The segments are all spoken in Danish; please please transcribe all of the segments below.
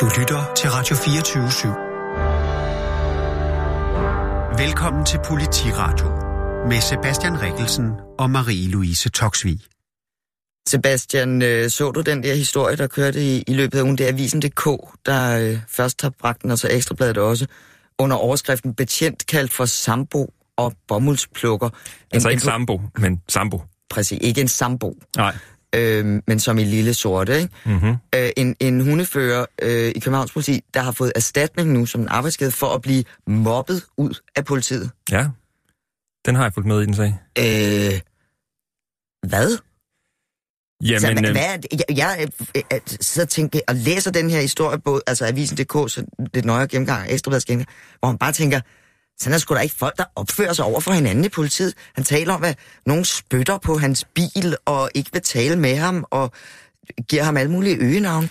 Du lytter til Radio 24 /7. Velkommen til Politiradio med Sebastian Rikkelsen og Marie-Louise Toksvig. Sebastian, øh, så du den der historie, der kørte i, i løbet af ugen? Det er Avisen.dk, der øh, først har bragt den, og så Ekstrabladet også, under overskriften betjent kaldt for sambo og bomuldsplukker. Altså En- ikke en- sambo, men sambo. Præcis, ikke en sambo, Nej. Øh, men som i lille sorte. Ikke? Mm-hmm. Øh, en, en hundefører øh, i Københavns politi, der har fået erstatning nu som en arbejdsskade for at blive mobbet ud af politiet. Ja. Den har jeg fulgt med i den sag. Øh, hvad? Jamen, så, hvad, øh, hvad er det? Jeg, jeg øh, øh, sidder og tænker, og læser den her historie, både, altså Avisen.dk, så lidt nøjere gennemgang, Ekstrabladets gennemgang, hvor man bare tænker, sådan er sgu da ikke folk, der opfører sig over for hinanden i politiet. Han taler om, at nogen spytter på hans bil, og ikke vil tale med ham, og giver ham alle mulige øgenavn.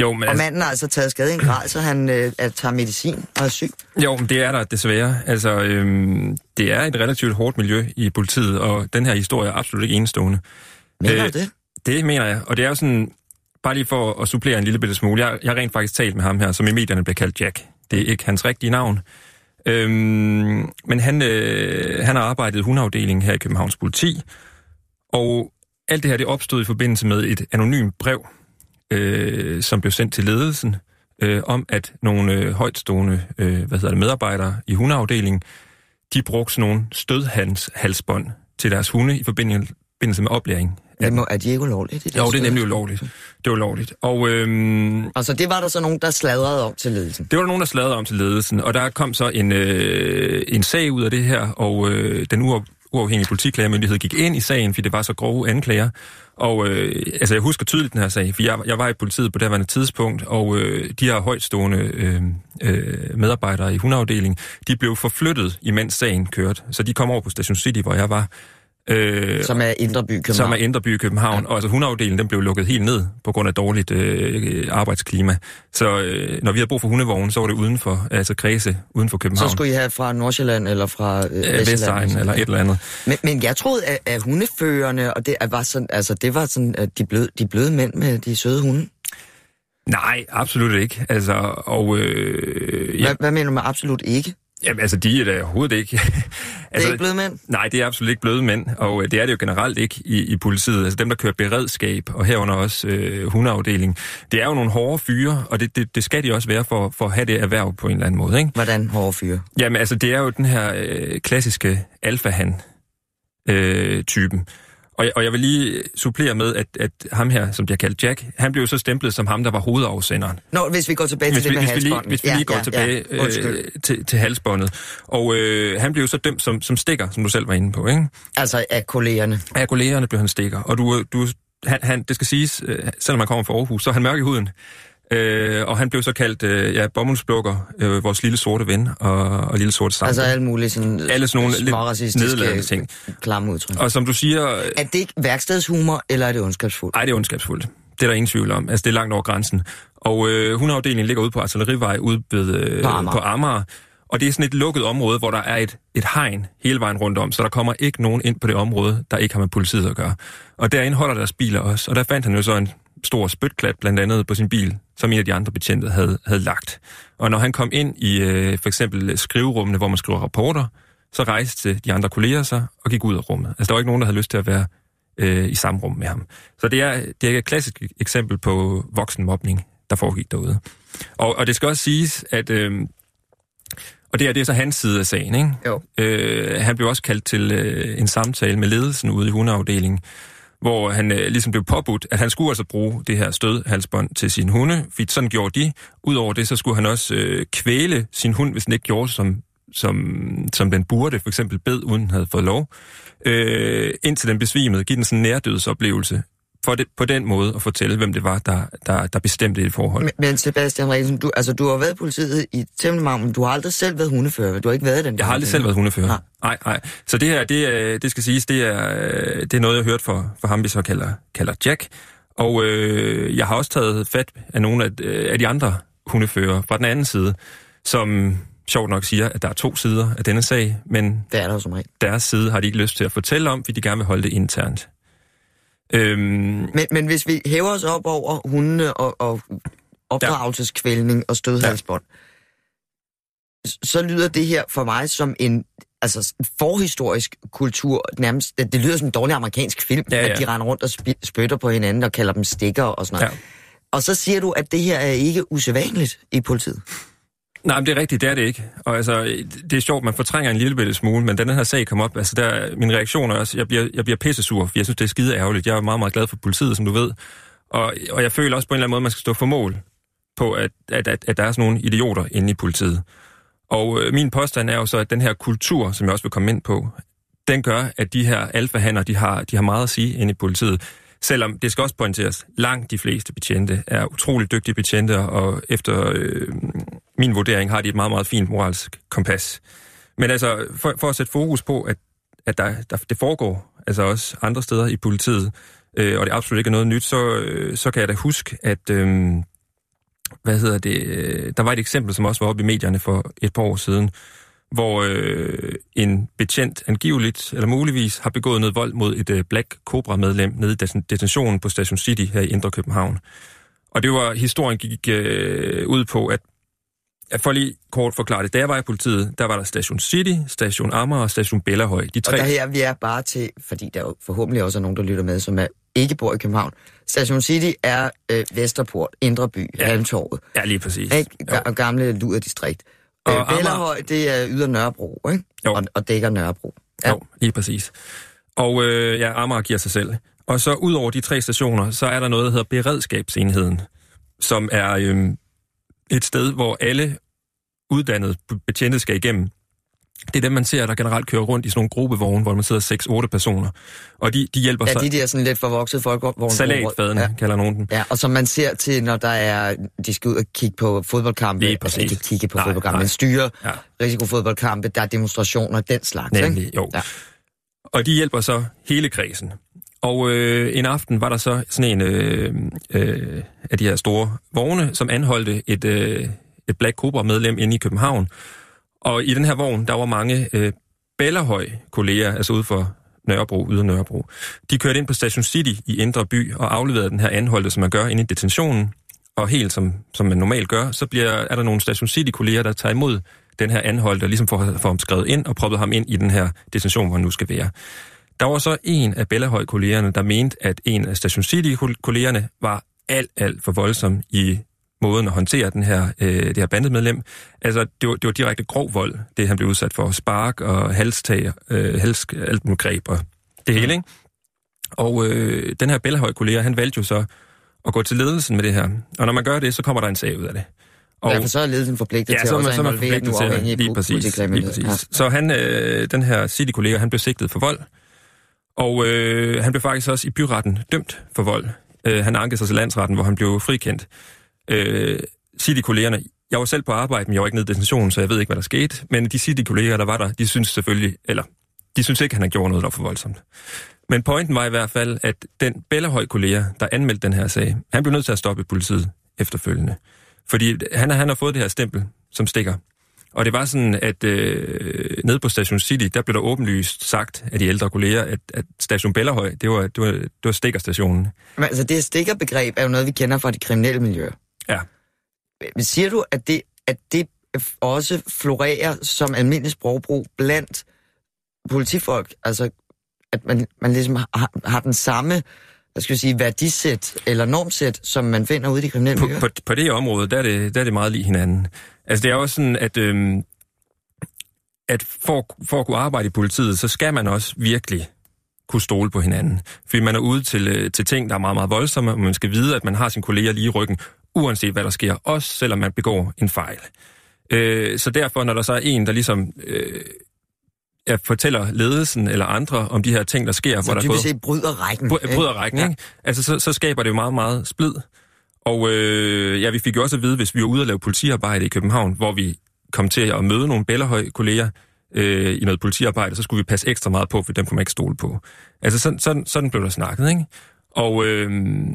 jo, men, Og altså, manden har altså taget skade i en grad, så han øh, er, tager medicin og er syg. jo, men det er der desværre. Altså, øhm, det er et relativt hårdt miljø i politiet, og den her historie er absolut ikke enestående. Mener Øh, du det? Det mener jeg, og det er jo sådan, bare lige for at supplere en lille bitte smule, jeg, jeg har rent faktisk talt med ham her, som i medierne bliver kaldt Jack. Det er ikke hans rigtige navn. Øhm, men han, øh, han har arbejdet i hundeafdelingen her i Københavns politi, og alt det her det opstod i forbindelse med et anonymt brev, øh, som blev sendt til ledelsen, øh, om at nogle øh, højtstående øh, hvad hedder det, medarbejdere i hundeafdelingen, de brugte sådan nogle stødhalsbånd til deres hunde i forbindelse forbindelse med oplæring. Det må, er de ikke ulovligt? Det Jo, det er nemlig ulovligt. Det er ulovligt. Og øhm, Og så det var der så nogen, der sladrede om til ledelsen. det var der nogen, der sladrede om til ledelsen, og der kom så en, øh, en sag ud af det her, og øh, den uaf- uafhængige politiklagermyndighed gik ind i sagen, fordi det var så grove anklager. Og øh, altså, jeg husker tydeligt den her sag, for jeg, jeg var i politiet på det her tidspunkt, og øh, de her højtstående øh, øh, medarbejdere i hundeafdelingen, de blev forflyttet, imens sagen kørte. Så de kom over på Station City, hvor jeg var. Øh, Som er Indre By København. som er Indre By i København. Ja. Og altså hundeafdelingen, den blev lukket helt ned på grund af dårligt øh, arbejdsklima. Så øh, når vi havde brug for hundevogne, så var det uden for, altså kredse uden for København. Så skulle I have fra Nordsjælland eller fra øh, Øh, Vestegn eller et eller andet. Men, men jeg troede, at, at hundeførerne, og det var sådan, altså det var sådan, at de bløde, de bløde mænd med de søde hunde. Nej, absolut ikke. Altså, og... Øh, ja, Hvad, hvad mener du med absolut ikke? Det jamen, altså, de er da overhovedet ikke... altså, er ikke bløde mænd? Nej, det er absolut ikke bløde mænd, og øh, det er det jo generelt ikke i, i politiet. Altså dem, der kører beredskab, og herunder også øh, hundeafdeling, det er jo nogle hårde fyre, og det, det, det skal de også være for, for at have det erhverv på en eller anden måde, ikke? Hvordan hårde fyre? Jamen altså, det er jo den her øh, klassiske alfahan-typen. Og, jeg, og jeg vil lige supplere med, at, at ham her, som bliver kaldt Jack, han blev jo så stemplet som ham, der var hovedafsenderen. Nå, hvis vi går tilbage Hvis til vi, det med hvis, vi lige, hvis vi lige går tilbage Ja. Undskyld. øh, til, til halsbåndet. Og øh, han blev jo så dømt som, som stikker, som du selv var inde på, ikke? Altså af kollegerne. Af kollegerne blev han stikker. Og du, du, han, han, det skal siges, øh, selvom han kommer fra Aarhus, så er han mørk i huden. Øh, og han blev så kaldt øh, ja, bomuldsblukker, øh, vores lille sorte ven og, og lille sorte sambo. Altså alle mulige sådan, Alle sådan nogle lidt småracistiske, nedladende ting. klamme udtryk. Og som du siger, Er det ikke værkstedshumor, eller er det ondskabsfuldt? ej, det er ondskabsfuldt. Det er der ingen tvivl om. Altså, det er langt over grænsen. Og øh, hundeafdelingen ligger ude på Artillerivej, ude ved, øh, På Amager. på Amager. Og det er sådan et lukket område, hvor der er et, et hegn hele vejen rundt om, så der kommer ikke nogen ind på det område, der ikke har med politiet at gøre. Og derinde holder deres biler også, og der fandt han jo så en stor spytklat blandt andet på sin bil, som en af de andre betjente havde, havde lagt. Og når han kom ind i øh, for eksempel skriverummene, hvor man skriver rapporter, så rejste de andre kolleger sig og gik ud af rummet. Altså der var ikke nogen, der havde lyst til at være øh, i samme rum med ham. Så det er, det er et klassisk eksempel på voksenmobning, der foregik derude. Og, og det skal også siges, at... Øh, og det er, det er så hans side af sagen, ikke? Jo. Øh, han blev også kaldt til øh, en samtale med ledelsen ude i hundeafdelingen, hvor han øh, ligesom blev påbudt, at han skulle altså bruge det her stødhalsbånd til sin hunde, fordi sådan gjorde de. Udover det, så skulle han også øh, kvæle sin hund, hvis den ikke gjorde, som, som, som den burde, for eksempel bed, uden den havde fået lov, øh, indtil den besvimede, give den sådan en nærdødsoplevelse, for det, på den måde at fortælle, hvem det var, der, der, der bestemte et forhold. Men, men Sebastian Rikkelsen, du, altså, du har været i politiet i temmelig mange, men du har aldrig selv været hundefører. Du har ikke været den. Jeg har aldrig selv været hundefører. Nej. Nej, nej. Så det her, det, er, det skal siges, det er, øh, det er noget, jeg har hørt for, for ham, vi så kalder, kalder Jack. Og øh, jeg har også taget fat af nogle af, øh, af de andre hundefører fra den anden side, som sjovt nok siger, at der er to sider af denne sag, men Det er der som regel. deres side har de ikke lyst til at fortælle om, fordi de gerne vil holde det internt. Øhm, Men, men hvis vi hæver os op over hundene og, og opdragelseskvældning og stødhalsbånd, ja. så lyder det her for mig som en altså forhistorisk kultur, nærmest, det, det lyder som en dårlig amerikansk film, ja, ja. at de render rundt og sp- spytter på hinanden og kalder dem stikker og sådan noget. Ja. Og så siger du, at det her er ikke usædvanligt i politiet. Nej, men det er rigtigt, det er det ikke. Og altså, det er sjovt, man fortrænger en lille bitte smule, men den her sag kom op, altså der, min reaktion er også, jeg bliver, jeg bliver pissesur, for jeg synes, det er skide ærgerligt. Jeg er meget, meget glad for politiet, som du ved. Og, og jeg føler også på en eller anden måde, man skal stå for mål på, at, at, at, at der er sådan nogle idioter inde i politiet. Og øh, min påstand er jo så, at den her kultur, som jeg også vil komme ind på, den gør, at de her alfahander, de har, de har meget at sige inde i politiet. Selvom det skal også pointeres, langt de fleste betjente er utrolig dygtige betjente, og efter øh, min vurdering har de et meget, meget fint moralsk kompas. Men altså, for, for at sætte fokus på, at, at der, der, det foregår altså også andre steder i politiet, øh, og det absolut ikke er noget nyt, så, øh, så kan jeg da huske, at... Øh, hvad hedder det, øh, der var et eksempel, som også var oppe i medierne for et par år siden, hvor øh, en betjent angiveligt, eller muligvis, har begået noget vold mod et øh, Black Cobra-medlem nede i detentionen på Station City her i Indre København. Og det var, historien gik øh, ud på, at jeg får lige kort forklare det. Da jeg var i politiet, der var der Station City, Station Amager og Station Bellahøj. De tre... Og der her vi er bare til, fordi der jo forhåbentlig også er nogen, der lytter med, som er ikke bor i København. Station City er øh, Vesterport, Indre By, ja. Halmtorvet. Ja, lige præcis. Ikke? Ga- gamle Luderdistrikt. Og øh, Bellerhøj, det er yder Nørrebro, ikke? Jo. Og, og dækker Nørrebro. Ja. Jo, lige præcis. Og øh, ja, Amager giver sig selv. Og så ud over de tre stationer, så er der noget, der hedder beredskabsenheden, som er øh, et sted, hvor alle uddannede betjente skal igennem. Det er dem, man ser, der generelt kører rundt i sådan nogle gruppevogne, hvor man sidder 6-8 personer. Og de, de hjælper ja, sig... Ja, de der sådan lidt forvoksede folkevogne. Salatfadene, ja. kalder nogen dem. Ja, og som man ser til, når der er, de skal ud og kigge på fodboldkampe. Lige præcis. Altså, ikke kigge på nej, fodboldkampe, nej. men styre ja. risikofodboldkampe, der er demonstrationer, den slags. Nemlig, ikke? jo. Ja. Og de hjælper så hele kredsen. Og øh, en aften var der så sådan en øh, øh, af de her store vogne, som anholdte et, øh, et Black Cobra-medlem inde i København. Og i den her vogn, der var mange øh, Bellerhøj-kolleger, altså ude for Nørrebro, ude af Nørrebro. De kørte ind på Station City i Indre By og afleverede den her anholdte, som man gør inde i detentionen. Og helt som, som man normalt gør, så bliver, er der nogle Station City-kolleger, der tager imod den her anholdte, og ligesom får, får ham skrevet ind og proppet ham ind i den her detention, hvor han nu skal være. Der var så en af Bellerhøj-kollegerne, der mente, at en af Station City-kollegerne var alt, alt for voldsom i måden at håndtere den her, øh, det her bandemedlem. Altså, det var, det var direkte grov vold, det han blev udsat for. Spark og halstag, øh, hals, alt muligt greb og det hele, ikke? Og øh, den her Bellahøj kollega, han valgte jo så at gå til ledelsen med det her. Og når man gør det, så kommer der en sag ud af det. Og, ja, for så er ledelsen forpligtet ja, til så, også at involvere den uafhængige lige præcis, lige præcis. Ja. Så han, øh, den her City-kollega, han blev sigtet for vold. Og øh, han blev faktisk også i byretten dømt for vold. Øh, han ankede sig til landsretten, hvor han blev frikendt øh, de kollegerne, jeg var selv på arbejde, men jeg var ikke nede i detentionen, så jeg ved ikke, hvad der skete. Men de City-kolleger, der var der, de synes selvfølgelig, eller de synes ikke, at han har gjort noget, der var for voldsomt. Men pointen var i hvert fald, at den Bellerhøj-kollega, der anmeldte den her sag, han blev nødt til at stoppe politiet efterfølgende. Fordi han, han har fået det her stempel, som stikker. Og det var sådan, at øh, nede på Station City, der blev der åbenlyst sagt af de ældre kolleger, at, at Station Bellerhøj, det var, det var, det var stikkerstationen. Men altså det stikkerbegreb er jo noget, vi kender fra de kriminelle miljøer. Ja. Men siger du, at det, at det også florerer som almindelig sprogbrug blandt politifolk? Altså, at man, man ligesom har, har den samme hvad skal jeg sige, værdisæt eller normsæt, som man finder ude i de kriminelle miljøer? På, på, på det område, der er det, der er det meget lige hinanden. Altså, det er også sådan, at, øhm, at for, for at kunne arbejde i politiet, så skal man også virkelig kunne stole på hinanden. Fordi man er ude til, øh, til ting, der er meget, meget voldsomme, og man skal vide, at man har sine kolleger lige i ryggen, uanset hvad der sker, også selvom man begår en fejl. Øh, så derfor, når der så er en, der ligesom øh, jeg fortæller ledelsen eller andre om de her ting, der sker. Så hvor der set bryder rækken. Bry, bryder rækken, ikke? Altså, så, så skaber det jo meget, meget splid. Og øh, ja, vi fik jo også at vide, hvis vi var ude og lave politiarbejde i København, hvor vi kom til at møde nogle Bellerhøj-kolleger øh, i noget politiarbejde, så skulle vi passe ekstra meget på, for dem kunne man ikke stole på. Altså, sådan, sådan, sådan blev der snakket, ikke? Og, øh,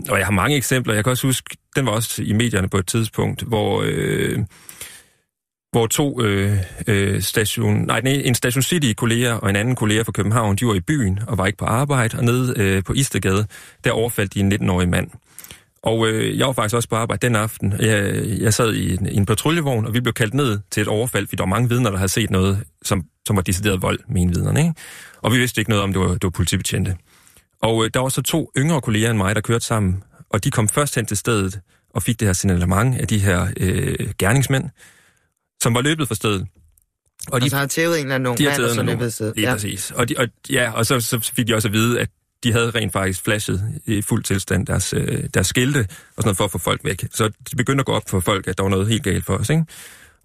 og jeg har mange eksempler. Jeg kan også huske, den var også i medierne på et tidspunkt, hvor... Øh, hvor to øh, øh, station, nej, en Station City-kollega og en anden kollega fra København, de var i byen og var ikke på arbejde, og nede øh, på Istegade, der overfaldt de en 19-årig mand. Og øh, jeg var faktisk også på arbejde den aften. Jeg, jeg sad i en, i en patruljevogn, og vi blev kaldt ned til et overfald, fordi der var mange vidner, der havde set noget, som, som var decideret vold, med vidnerne. Ikke? Og vi vidste ikke noget om, det var, det var politibetjente. Og øh, der var så to yngre kolleger end mig, der kørte sammen, og de kom først hen til stedet og fik det her signalement af de her øh, gerningsmænd, som var løbet fra stedet. Og de, altså har tævet en eller anden de har mand, og så løbet stedet. Ja. præcis. Og, de, og, ja, og så, så fik de også at vide, at de havde rent faktisk flashet i fuld tilstand deres, øh, deres skilte og sådan noget for at få folk væk. Så det begyndte at gå op for folk, at der var noget helt galt for os. Ikke?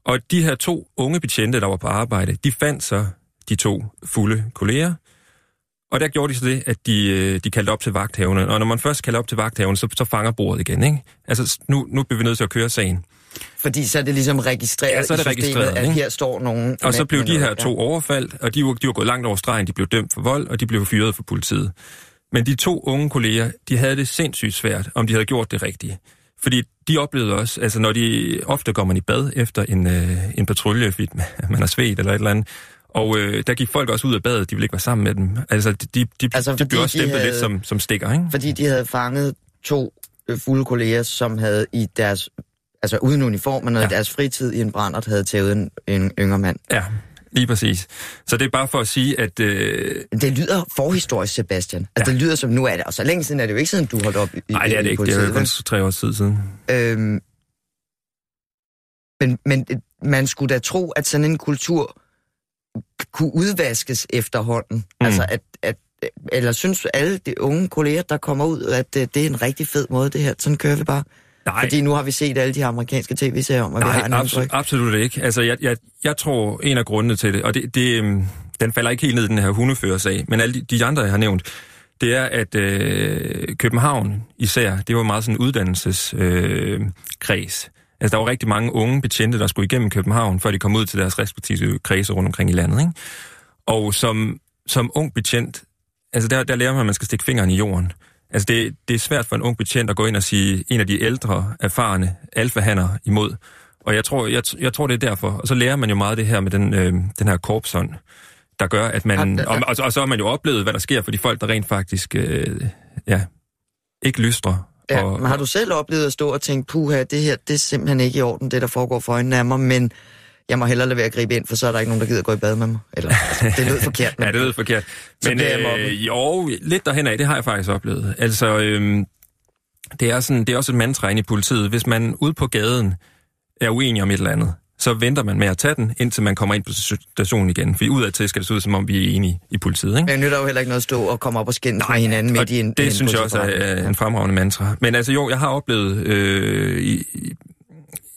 Og de her to unge betjente, der var på arbejde, de fandt så de to fulde kolleger. Og der gjorde de så det, at de, øh, de kaldte op til vagthaverne. Og når man først kalder op til vagthaverne, så, så fanger bordet igen. Ikke? Altså, nu, nu bliver vi nødt til at køre sagen. Fordi så er det ligesom registreret Ja, så er det i systemet, registreret, at ikke? her står nogen... Og så blev de her to overfaldt, og de var, de var gået langt over stregen. De blev dømt for vold, og de blev fyret for politiet. Men de to unge kolleger, de havde det sindssygt svært, om de havde gjort det rigtige. Fordi de oplevede også, altså når de, ofte går man i bad efter en, øh, en patrulje, fordi man har svedt eller et eller andet, og øh, der gik folk også ud af badet, de ville ikke være sammen med dem. Altså, de, de, Altså, de blev også stemplet havde- lidt som, som stikker, ikke? Fordi de havde fanget to øh, fulde kolleger, som havde i deres... Altså uden uniform, men Ja. ja. deres fritid i en brændert, havde tævet en, en yngre mand. Ja, lige præcis. Så det er bare for at sige, at... Øh, Det lyder forhistorisk, Sebastian. Altså, Ja. det lyder som, nu er det, og så længe siden er det jo ikke siden, du holdt op i nej, det er det ikke. Det er jo kun tre år siden. Øhm, men, men øh, man skulle da tro, at sådan en kultur kunne udvaskes efterhånden. Mm. Altså, at, at, eller synes alle de unge kolleger, der kommer ud, at øh, det er en rigtig fed måde, det her. Sådan kører vi bare. Nej, Fordi nu har vi set alle de amerikanske tv-serier om, at vi har en Nej, indtryk. absolut, ikke. Altså, jeg, jeg, jeg tror, en af grundene til det, og det, det, øhm, den falder ikke helt ned i den her hundeførersag, men alle de, de andre, jeg har nævnt, det er, at øh, København især, det var meget sådan en uddannelseskreds. Øh, altså, der var rigtig mange unge betjente, der skulle igennem København, før de kom ud til deres respektive kredse rundt omkring i landet. Ikke? Og som, som ung betjent, altså der, der lærer man, at man skal stikke fingeren i jorden. Altså det, det er svært for en ung betjent at gå ind og sige en af de ældre, erfarne alfahander imod. Og jeg tror, jeg, jeg tror, det er derfor. Og så lærer man jo meget det her med den, øh, den her korpsånd, der gør, at man... Og, og, og så har man jo oplevet, hvad der sker for de folk, der rent faktisk øh, ja, ikke lystrer. Ja, og, men har du selv oplevet at stå og tænke, puha, det her, det er simpelthen ikke i orden, det der foregår for øjnene af mig, men jeg må hellere lade være at gribe ind, for så er der ikke nogen, der gider gå i bad med mig. Eller, altså, det lød forkert. Men... Ja, det lød forkert. Men øh, jo, lidt derhen af, det har jeg faktisk oplevet. Altså, øh, det, er sådan, det er også et mantra i politiet. Hvis man ude på gaden er uenig om et eller andet, så venter man med at tage den, indtil man kommer ind på stationen igen. Fordi udadtil skal det se ud, som om vi er enige i politiet. Ikke? Men nytter jo heller ikke noget at stå og komme op og skændes med hinanden midt i en det en synes jeg også er, er en fremragende mantra. Men altså jo, jeg har oplevet øh, i,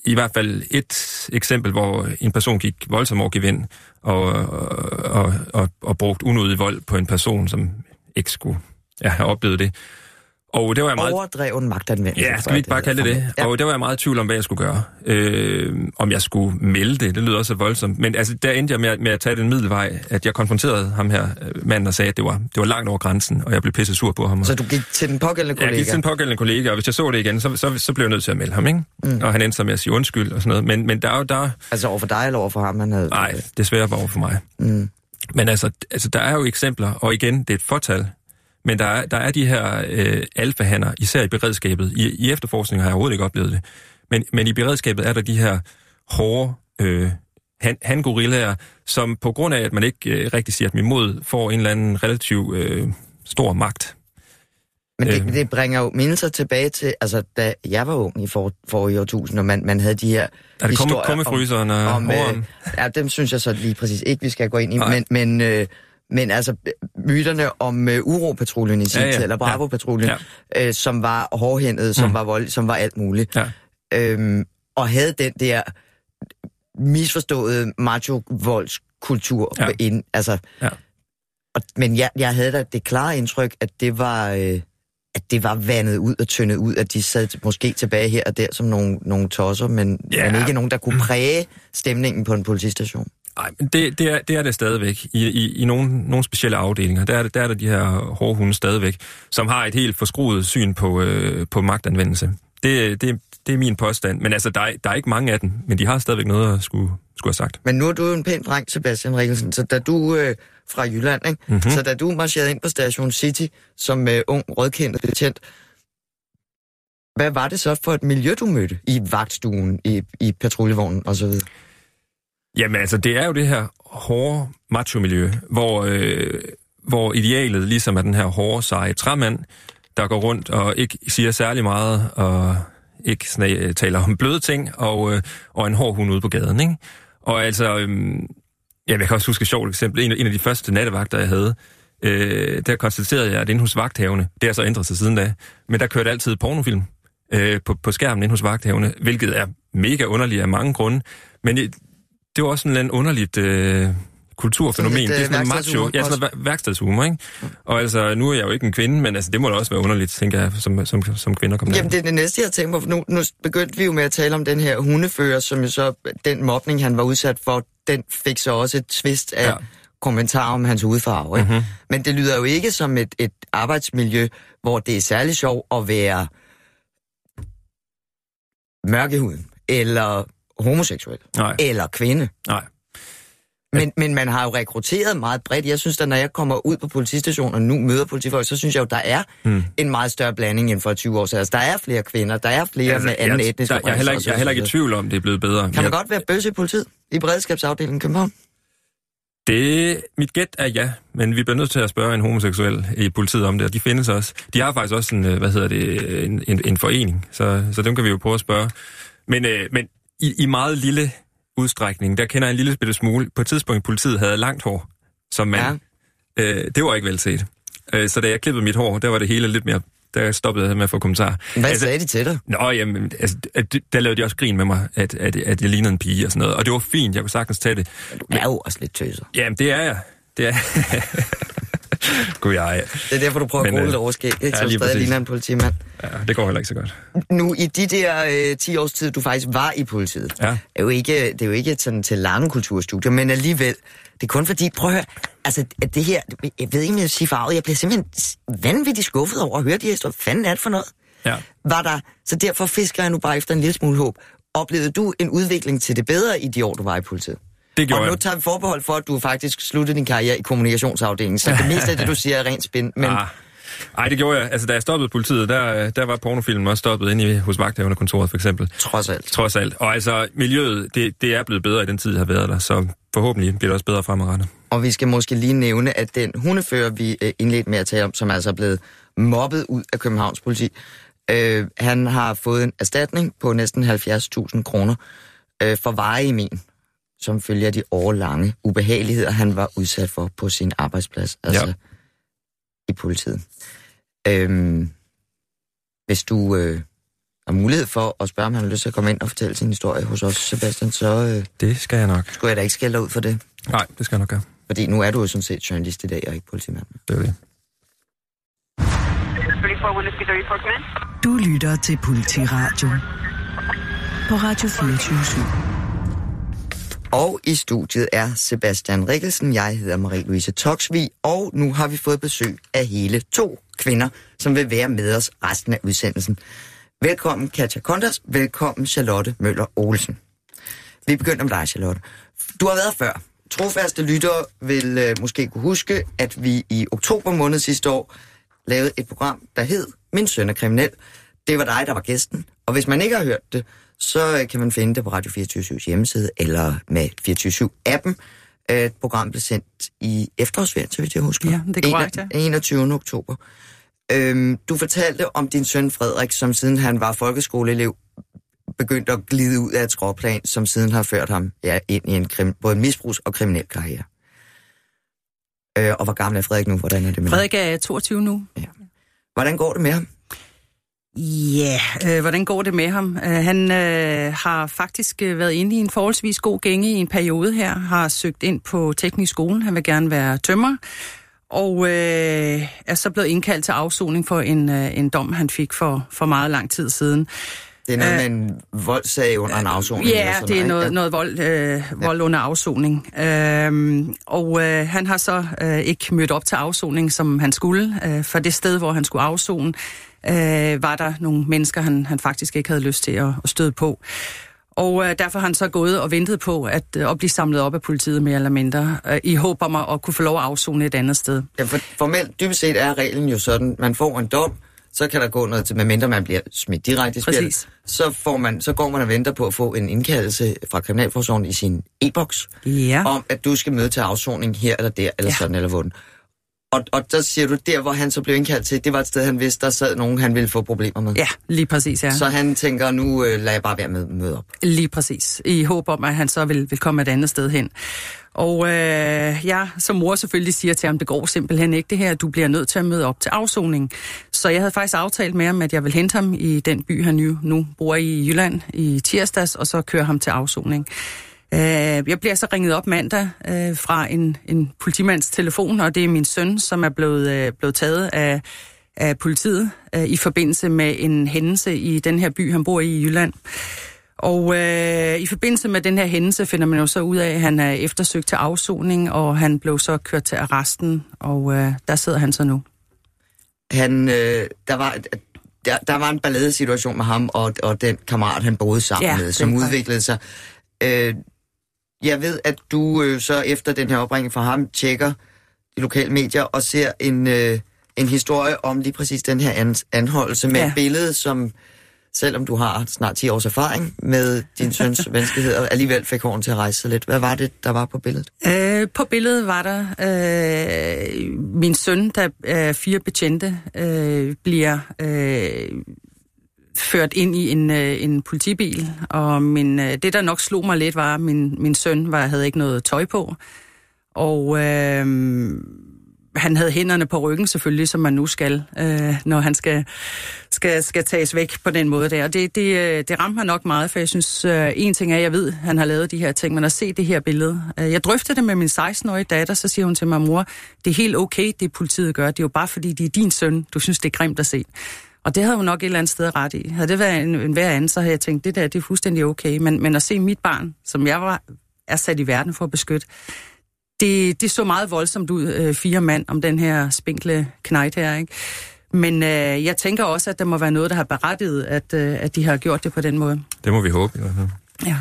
i, hvert fald et eksempel, hvor en person gik voldsomt over gevind og, og, og, og brugt unødig vold på en person, som ikke skulle ja, have oplevet det. Og det var jeg meget... Overdreven magtanvendelse. Ja, skal vi jeg, ikke bare kalde det det? Ja. Og der var jeg meget i tvivl om, hvad jeg skulle gøre. Øh, om jeg skulle melde det, det lyder også voldsomt. Men altså, der endte jeg med, at- med at tage den middelvej, at jeg konfronterede ham her, øh, manden, og sagde, at det var, det var langt over grænsen, og jeg blev pisse sur på ham. Så du gik til den pågældende Jeg kollega? gik til en pågældende kollega, og hvis jeg så det igen, så, så, så blev jeg nødt til at melde ham, ikke? Mm. Og han endte så med at sige undskyld og sådan noget. Men, men der er jo, der, Altså over for dig eller over for ham? Han havde... nej, desværre bare over for mig. Mm. Men altså, altså, der er jo eksempler, og igen, det er et fortal, men der er, der er de her øh, alfahander, især i beredskabet. I, I efterforskningen har jeg overhovedet ikke oplevet det. Men, men i beredskabet er der de her hårde øh, han, hangorillaer, som på grund af, at man ikke øh, rigtig siger dem imod, får en eller anden relativ øh, stor magt. Men det, Øhm. det bringer jo mindelser tilbage til, altså da jeg var ung i for, forrige årtusind, og man, man havde de her Er det historier kummefryseren og om, hården? øh, ja, dem synes jeg så lige præcis ikke, vi skal gå ind i, Nej. men, men, øh, men altså myterne om øh, Uropatruljen i sin Ja, ja, tid, eller Bravo-patruljen, ja. øh, som var hårdhændet, som Mm. var vold, som var alt muligt, Ja. øhm, og havde den der misforståede macho-voldskultur Ja. ind, altså, Ja. og, men jeg, jeg havde da det klare indtryk, at det var... Øh, at det var vandet ud og tyndet ud, at de sad måske tilbage her og der som nogle, nogle tosser, men, Ja. men ikke nogen, der kunne præge stemningen på en politistation. Nej, men det, det, er, det er det stadigvæk. I, i, i nogle, nogle specielle afdelinger, der er, det, der er der de her hårde hunde stadigvæk, som har et helt forskruet syn på, øh, på magtanvendelse. Det, det, det er min påstand. Men altså, der er, der er ikke mange af dem, men de har stadigvæk noget at skulle, skulle have sagt. Men nu er du jo en pæn dreng, Sebastian Rikkelsen, så da du øh, fra Jylland, ikke? Mhm. Mm-hmm. så da du marcherede ind på Station City som øh, ung rådkendt betjent, hvad var det så for et miljø, du mødte i vagtstuen, i, i patruljevognen osv.? Jamen altså, det er jo det her hårde macho-miljø, hvor, øh, hvor idealet ligesom er den her hårde, seje træmand, der går rundt og ikke siger særlig meget, og ikke snag, taler om bløde ting, og, øh, og en hård hund ude på gaden, ikke? Og altså, øh, jeg kan også huske et sjovt eksempel. En, en af de første nattevagter, jeg havde, øh, der konstaterede jeg, at inde hos vagthavene, det har så ændret sig siden da, men der kørte altid pornofilm øh, på, på skærmen inde hos vagthavene, hvilket er mega underligt af mange grunde. Men det, var også sådan en underligt øh, kulturfænomen. Lidt, det er sådan en macho, ja, sådan noget værkstedshumor, ikke? Og altså, nu er jeg jo ikke en kvinde, men altså, det må da også være underligt, tænker jeg, som, som, som kvinder kommer Jamen, det er det næste, jeg tænker på. Nu, nu begyndte vi jo med at tale om den her hundefører, som jo så, den mobning, han var udsat for, den fik så også et twist af Ja. kommentarer om hans hudfarve. Ikke? Mhm. Mm-hmm. Men det lyder jo ikke som et, et arbejdsmiljø, hvor det er særlig sjovt at være mørkehuden, eller homoseksuel, Nej, eller kvinde. nej. Men, men man har jo rekrutteret meget bredt. Jeg synes, at når jeg kommer ud på politistationen og nu møder politifolk, så synes jeg jo, der er mm. en meget større blanding end for 20 år siden. Altså, der er flere kvinder, der er flere altså, med anden jeg, etnisk der, jeg, er heller ikke, jeg er heller ikke i tvivl om, det er blevet bedre. Kan man Jeg- godt være bøsse i politiet? I beredskabsafdelingen København? Det, mit gæt er ja, men vi bliver nødt til at spørge en homoseksuel i politiet om det, og de findes også. De har faktisk også en, øh, hvad hedder det, en, en, en forening, så, så dem kan vi jo prøve at spørge. Men, øh, men i, i meget lille udstrækning, der kender jeg en lille bitte smule. På et tidspunkt, politiet havde langt hår som mand. Ja. Øh, det var ikke vel set. Øh, så da jeg klippede mit hår, der var det hele lidt mere... Der stoppede jeg med at få kommentarer. Hvad altså, sagde de til dig? Nå, jamen, altså, at, der lavede de også grin med mig, at, at, at jeg lignede en pige og sådan noget. Og det var fint, jeg kunne sagtens tage det. Du er jo også lidt tøser. Jamen, det er jeg. Det er Gud, jeg. Det er derfor, du prøver Men, at gå øh, lidt overskæg, ikke? ja, Så stadig ligner en politimand. Ja, det går heller ikke så godt. Nu, i de der øh, 10 års tid, du faktisk var i politiet, Ja. er jo ikke, det er jo ikke sådan til lange kulturstudier, men alligevel, det er kun fordi, prøv at høre, altså at det her, jeg ved ikke, om jeg vil sige farvet, jeg bliver simpelthen vanvittigt skuffet over at høre de her historier. Fanden er det for noget? Ja. Var der, så derfor fisker jeg nu bare efter en lille smule håb. Oplevede du en udvikling til det bedre i de år, du var i politiet? Det gjorde Og nu jeg. tager vi forbehold for, at du faktisk sluttede din karriere i kommunikationsafdelingen, så det meste af det, du siger, er rent spin. Men Ah. Ej, det gjorde jeg. Altså, da jeg stoppede politiet, der, der var pornofilmen også stoppet inde i, hos vagthaverkontoret, for eksempel. trods alt. Trods alt. Og altså, miljøet, det, det er blevet bedre i den tid, jeg har været der, så forhåbentlig bliver det også bedre fremadrettet. Og vi skal måske lige nævne, at den hundefører, vi øh, indledte med at tale om, som altså er blevet mobbet ud af Københavns politi, øh, han har fået en erstatning på næsten 70.000 kroner øh, for veje men, som følger de årlange ubehageligheder, han var udsat for på sin arbejdsplads, altså Ja. i politiet. Øhm, hvis du øh, har mulighed for at spørge, om han har lyst til at komme ind og fortælle sin historie hos os, Sebastian, så øh, Det skal jeg nok. skulle jeg da ikke skælde dig ud for det. Nej, det skal jeg nok gøre. Fordi nu er du jo sådan set journalist i dag, og ikke politimand. Det er det. 34 Whiskey 34 command. Du lytter til Politiradio på Radio 24 og i studiet er Sebastian Rikkelsen, jeg hedder Marie-Louise Toksvig, og nu har vi fået besøg af hele to kvinder, som vil være med os resten af udsendelsen. Velkommen Katja Kondas, velkommen Charlotte Møller Olsen. Vi begynder med dig, Charlotte. Du har været før. Trofaste lyttere vil øh, måske kunne huske, at vi i oktober måned sidste år lavede et program, der hed Min søn er kriminel. Det var dig, der var gæsten. Og hvis man ikke har hørt det, så øh, kan man finde det på Radio 24 hjemmeside eller med 24-7-appen. Et program blev sendt i efterårsferien, så vidt jeg husker. Ja, det er korrekt, ja. 21. oktober. Øhm, du fortalte om din søn Frederik, som siden han var folkeskoleelev, begyndte at glide ud af et skråplan, som siden har ført ham ja, ind i en krim, både en misbrugs- og kriminel karriere. Øh, og hvor gammel er Frederik nu? Hvordan er det med Frederik er 22 nu. ham? Hvordan går det med ham? Ja, øh, hvordan går det med ham? Øh, han øh, har faktisk øh, været inde i en forholdsvis god gænge i en periode her, har søgt ind på teknisk skole. Han vil gerne være tømmer, og øh, er så blevet indkaldt til afsoning for en, øh, en dom, han fik for, for meget lang tid siden. Det er noget Øh, med en voldsag under en afsoning? eller Ja, sådan det er noget, ikke? noget vold, øh, vold under afsoning. Øhm, og øh, han har så øh, ikke mødt op til afsoning, som han skulle. Øh, for det sted, hvor han skulle afzone, øh, var der nogle mennesker, han, han faktisk ikke havde lyst til at, at støde på. Og øh, derfor har han så gået og ventet på at, øh, at blive samlet op af politiet mere eller mindre, øh, i håb om at, at kunne få lov at afzone et andet sted. Ja, for formelt, dybest set er reglen jo sådan, man får en dom, så kan der gå noget til, medmindre man bliver smidt direkte i Præcis. så, får man, så går man og venter på at få en indkaldelse fra Kriminalforsorgen i sin e-boks, Ja. om at du skal møde til afsoning her eller der, eller. Ja. sådan eller hvordan. Og, og der siger du, der hvor han så blev indkaldt til, det var et sted, han vidste, der sad nogen, han ville få problemer med. Ja, lige præcis, ja. Så han tænker, nu øh, lader jeg bare være med møde op. Lige præcis. I håb om, at han så vil, vil komme et andet sted hen. Og øh, jeg som mor selvfølgelig siger til ham, det går simpelthen ikke det her, du bliver nødt til at møde op til afsoning. Så jeg havde faktisk aftalt med ham, at jeg vil hente ham i den by, han nu, nu bor i i Jylland i tirsdags, og så køre ham til afsoning. Øh, jeg bliver så ringet op mandag øh, fra en, en politimands telefon, og det er min søn, som er blevet, øh, blevet taget af, af politiet øh, i forbindelse med en hændelse i den her by, han bor i i Jylland. Og øh, i forbindelse med den her hændelse finder man jo så ud af, at han er eftersøgt til afsoning, og han blev så kørt til arresten, og øh, der sidder han så nu. Han, øh, der, var, der, der var en balladesituation med ham og, og den kammerat, han boede sammen Ja, med, som udviklede sig. Øh, jeg ved, at du øh, så efter den her opringning fra ham tjekker de lokale medier og ser en, øh, en historie om lige præcis den her an, anholdelse med ja. Et billede, som selvom du har snart 10 års erfaring med din søns vanskeligheder, alligevel fik hånden til at rejse sig lidt. Hvad var det, der var på billedet? Øh, på billedet var der øh, min søn, der er fire betjente, øh, bliver øh, ført ind i en, øh, en politibil, og min, øh, det, der nok slog mig lidt, var, at min, min søn var, havde ikke noget tøj på, og øh, han havde hænderne på ryggen selvfølgelig, som man nu skal, øh, når han skal, skal, skal tages væk på den måde der. Og det, det, øh, det ramte mig nok meget, for jeg synes, øh, en ting er, at jeg ved, at han har lavet de her ting, men at se det her billede. Øh, jeg drøftede det med min 16-årige datter, så siger hun til mig, mor, det er helt okay, det politiet gør. Det er jo bare fordi, det er din søn, du synes, det er grimt at se. Og det havde hun nok et eller andet sted ret i. Havde det været en, en hver anden, så havde jeg tænkt, det der, det er fuldstændig okay. Men, men at se mit barn, som jeg var, er sat i verden for at beskytte, det, det så meget voldsomt ud, øh, fire mand om den her spinkle knejt her, ikke? Men øh, jeg tænker også, at der må være noget, der har berettiget, at, øh, at de har gjort det på den måde. Det må vi håbe i hvert fald. Ja.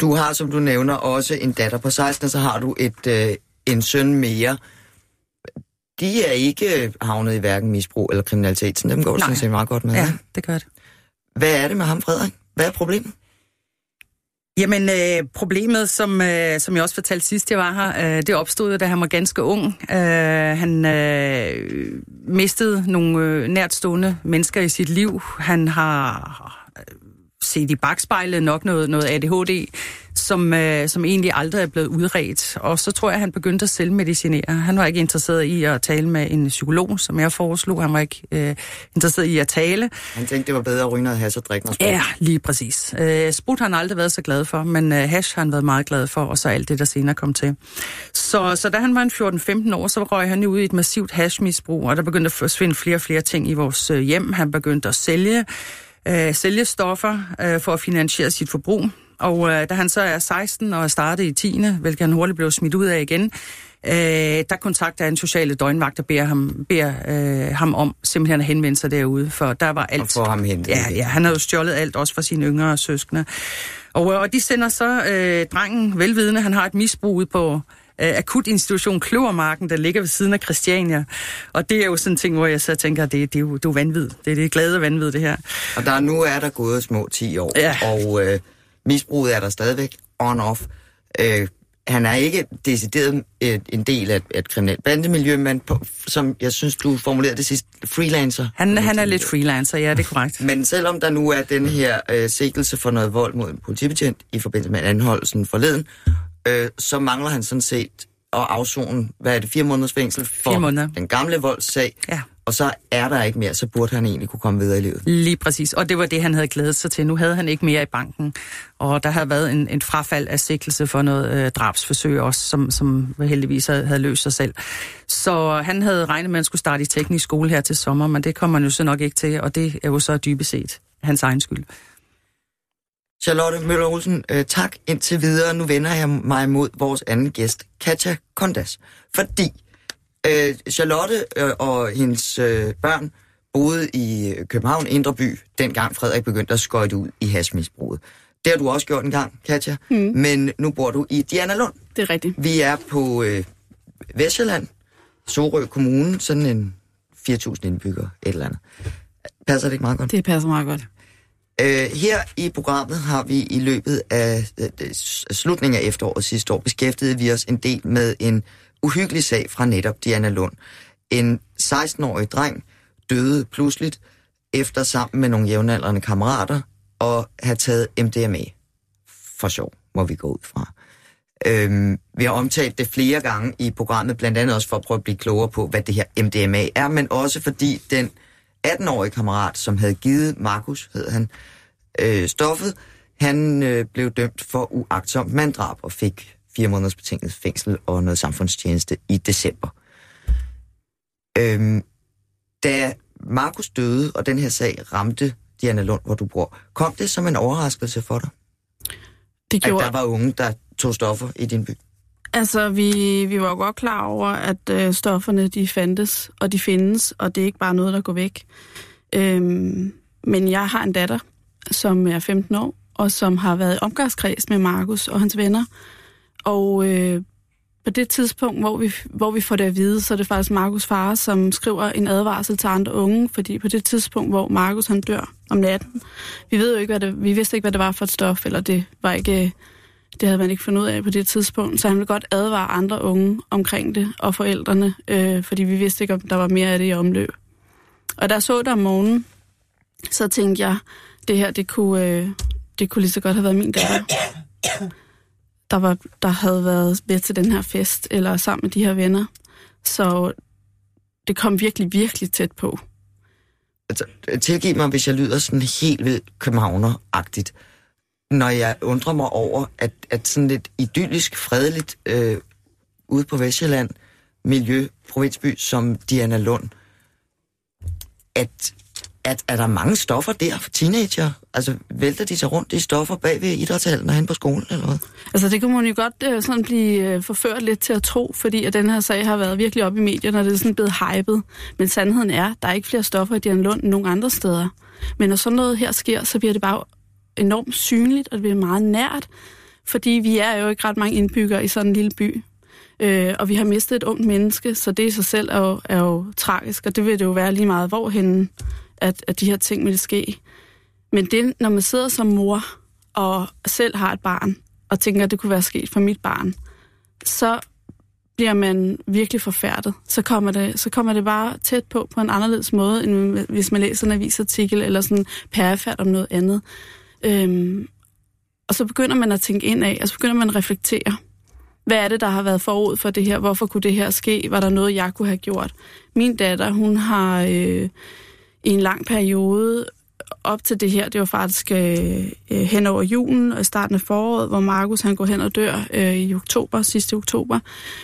Du har, som du nævner, også en datter på 16, så har du et, øh, en søn mere. De er ikke havnet i hverken misbrug eller kriminalitet, så dem går det sådan set meget godt med. ja, det gør det. Hvad er det med ham, Frederik? Hvad er problemet? Jamen, øh, problemet, som, øh, som jeg også fortalte sidst, jeg var her, øh, det opstod, da han var ganske ung. Øh, han øh, mistede nogle øh, nærtstående mennesker i sit liv. Han har øh, set i bagspejlet nok noget, noget ADHD, som, øh, som egentlig aldrig er blevet udredt. Og så tror jeg, han begyndte at selvmedicinere. Han var ikke interesseret i at tale med en psykolog, som jeg foreslog. Han var ikke øh, interesseret i at tale. Han tænkte, det var bedre at ryge noget hash og drikke noget sprut. Ja, lige præcis. Øh, sprut har han aldrig været så glad for, men øh, hash har han været meget glad for, og så alt det, der senere kom til. Så, så da han var en 14-15 år, så røg han ud i et massivt hashmisbrug, og der begyndte at forsvinde flere og flere ting i vores øh, hjem. Han begyndte at sælge, øh, sælge stoffer øh, for at finansiere sit forbrug. Og øh, da han så er 16 og er startet i 10., hvilket han hurtigt blev smidt ud af igen, øh, der kontakter han sociale døgnvagt og beder, ham, beder øh, ham om simpelthen at henvende sig derude, for der var alt. Og få ham hentet Ja, ja, han havde jo stjålet alt, også fra sine yngre søskende. Og, øh, og de sender så øh, drengen velvidende, han har et misbrug ud på øh, akutinstitution Kløvermarken, der ligger ved siden af Christiania. Og det er jo sådan en ting, hvor jeg så tænker, det, det, er, jo, det er jo vanvid. Det er det glade vanvid, det her. Og der, nu er der gået små 10 år, Ja. og øh, misbruget er der stadigvæk on-off. Øh, han er ikke decideret et, en del af et kriminelt bandemiljø, men på, som jeg synes, du formulerede det sidst, freelancer. Han, han er lidt freelancer, ja, det er korrekt. Men selvom der nu er den her øh, sigtelse for noget vold mod en politibetjent i forbindelse med anholdelsen forleden, øh, så mangler han sådan set at afzone, hvad er det, fire måneders fængsel for Fire måneder. den gamle voldssag, Ja. Og så er der ikke mere, så burde han egentlig kunne komme videre i livet. Lige præcis, og det var det, han havde glædet sig til. Nu havde han ikke mere i banken, og der havde været en, en frafald af sigtelse for noget øh, drabsforsøg også, som, som heldigvis havde, havde løst sig selv. Så han havde regnet med, at han skulle starte i teknisk skole her til sommer, men det kommer han jo så nok ikke til, og det er jo så dybest set hans egen skyld. Charlotte Møller Olsen, øh, tak indtil videre. Nu vender jeg mig mod vores anden gæst, Katja Kondas. Fordi øh, Charlotte øh, og hendes øh, børn boede i øh, København Indre By, dengang Frederik begyndte at skøjte ud i hasmisbruget. Det har du også gjort en gang, Katja. Mm. Men nu bor du i Diana Lund. Det er rigtigt. Vi er på øh, Vestjylland, Sorø Kommune, sådan en 4.000 indbyggere, et eller andet. Passer det ikke meget godt? Det passer meget godt. Øh, her i programmet har vi i løbet af øh, slutningen af efteråret sidste år beskæftiget vi os en del med en uhyggelig sag fra netop Diana Lund. En 16-årig dreng døde pludseligt efter sammen med nogle jævnaldrende kammerater og have taget MDMA. For sjov, må vi gå ud fra. Øhm, vi har omtalt det flere gange i programmet, blandt andet også for at prøve at blive klogere på, hvad det her MDMA er, men også fordi den 18-årige kammerat, som havde givet Markus, hed han, øh, stoffet, han øh, blev dømt for uagtsomt manddrab og fik fire måneders betinget fængsel og noget samfundstjeneste i december. Øhm, da Markus døde, og den her sag ramte Diana Lund, hvor du bor, kom det som en overraskelse for dig? Det gjorde... At der var unge, der tog stoffer i din by? Altså, vi, vi var jo godt klar over, at øh, stofferne de fandtes, og de findes, og det er ikke bare noget, der går væk. Øhm, men jeg har en datter, som er 15 år, og som har været i omgangskreds med Markus og hans venner. Og øh, på det tidspunkt, hvor vi, hvor vi får det at vide, så er det faktisk Markus far, som skriver en advarsel til andre unge, fordi på det tidspunkt, hvor Markus han dør om natten, vi ved jo ikke, hvad det, vi vidste ikke, hvad det var for et stof, eller det var ikke, det havde man ikke fundet ud af på det tidspunkt, så han ville godt advare andre unge omkring det, og forældrene, øh, fordi vi vidste ikke, om der var mere af det i omløb. Og der så der om morgenen, så tænkte jeg, det her, det kunne, øh, det kunne lige så godt have været min datter. Der, var, der havde været med til den her fest, eller sammen med de her venner. Så det kom virkelig, virkelig tæt på. Altså, tilgiv mig, hvis jeg lyder sådan helt vildt københavner-agtigt. Når jeg undrer mig over, at, at sådan lidt idyllisk, fredeligt, øh, ude på Vestjylland, miljø, provinsby som Diana Lund, at at, er der mange stoffer der for teenager? Altså, vælter de sig rundt i stoffer bag ved idrætshallen og hen på skolen, eller hvad? Altså, det kan man jo godt øh, sådan blive øh, forført lidt til at tro, fordi at den her sag har været virkelig op i medierne, og det er sådan blevet hypet. Men sandheden er, der er ikke flere stoffer i Diana Lund end nogen andre steder. Men når sådan noget her sker, så bliver det bare enormt synligt, og det bliver meget nært, fordi vi er jo ikke ret mange indbyggere i sådan en lille by. Øh, og vi har mistet et ungt menneske, så det i sig selv er jo, er jo tragisk, og det vil det jo være lige meget hvorhen at, at de her ting ville ske. Men det, når man sidder som mor og selv har et barn, og tænker, at det kunne være sket for mit barn, så bliver man virkelig forfærdet. Så kommer, det, så kommer det bare tæt på på en anderledes måde, end hvis man læser en avisartikel eller sådan pærefærd om noget andet. Øhm, og så begynder man at tænke ind af, og så begynder man at reflektere. Hvad er det, der har været forud for det her? Hvorfor kunne det her ske? Var der noget, jeg kunne have gjort? Min datter, hun har øh, i en lang periode op til det her, det var faktisk øh, øh, hen over julen og i starten af foråret, hvor Markus han går hen og dør øh, i oktober, sidste oktober.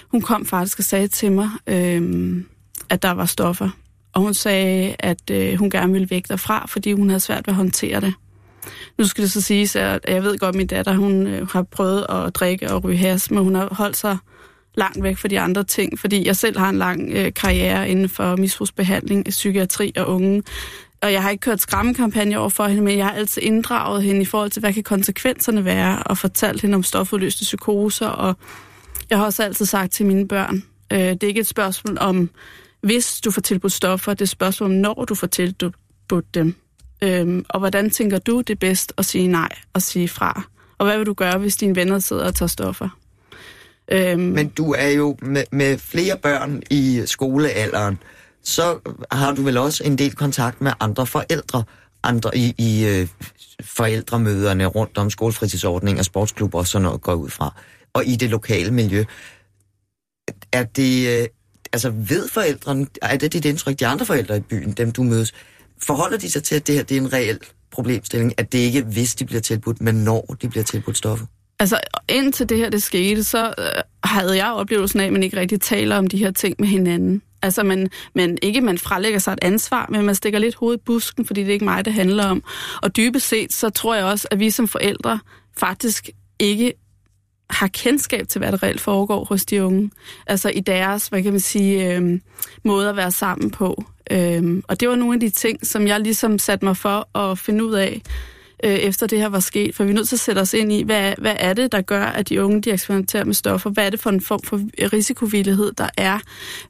Hun kom faktisk og sagde til mig, øh, at der var stoffer. Og hun sagde, at øh, hun gerne ville væk derfra, fordi hun havde svært ved at håndtere det. Nu skal det så siges, at jeg ved godt, at min datter hun, øh, har prøvet at drikke og ryge has, men hun har holdt sig langt væk fra de andre ting, fordi jeg selv har en lang øh, karriere inden for misbrugsbehandling, psykiatri og unge. Og jeg har ikke kørt skræmmekampagne over for hende, men jeg har altid inddraget hende i forhold til, hvad kan konsekvenserne være, og fortalt hende om stofudløste psykoser. Og jeg har også altid sagt til mine børn, øh, det er ikke et spørgsmål om, hvis du får tilbudt stoffer, det er et spørgsmål om, når du får tilbudt dem. Øhm, og hvordan tænker du det bedst at sige nej og sige fra? Og hvad vil du gøre, hvis dine venner sidder og tager stoffer? Øhm, Men du er jo med, med flere børn i skolealderen, så har du vel også en del kontakt med andre forældre, andre i, i øh, forældremøderne rundt om skolefritidsordninger, sportsklubber og sådan noget går ud fra, og i det lokale miljø. Er det, øh, altså ved forældrene, er det dit indtryk, de andre forældre i byen, dem du mødes, forholder de sig til, at det her det er en reel problemstilling, at det ikke hvis de bliver tilbudt, men når de bliver tilbudt stoffer? Altså, indtil det her det skete, så øh, havde jeg oplevelsen af, at man ikke rigtig taler om de her ting med hinanden. Altså, man, man ikke man frelægger sig et ansvar, men man stikker lidt hovedet i busken, fordi det er ikke mig, det handler om. Og dybest set, så tror jeg også, at vi som forældre faktisk ikke har kendskab til, hvad der reelt foregår hos de unge. Altså i deres, hvad kan man sige, øh, måde at være sammen på. Øh, og det var nogle af de ting, som jeg ligesom satte mig for at finde ud af, øh, efter det her var sket. For vi er nødt til at sætte os ind i, hvad, hvad er det, der gør, at de unge de eksperimenterer med stoffer? Hvad er det for en form for risikovillighed, der er?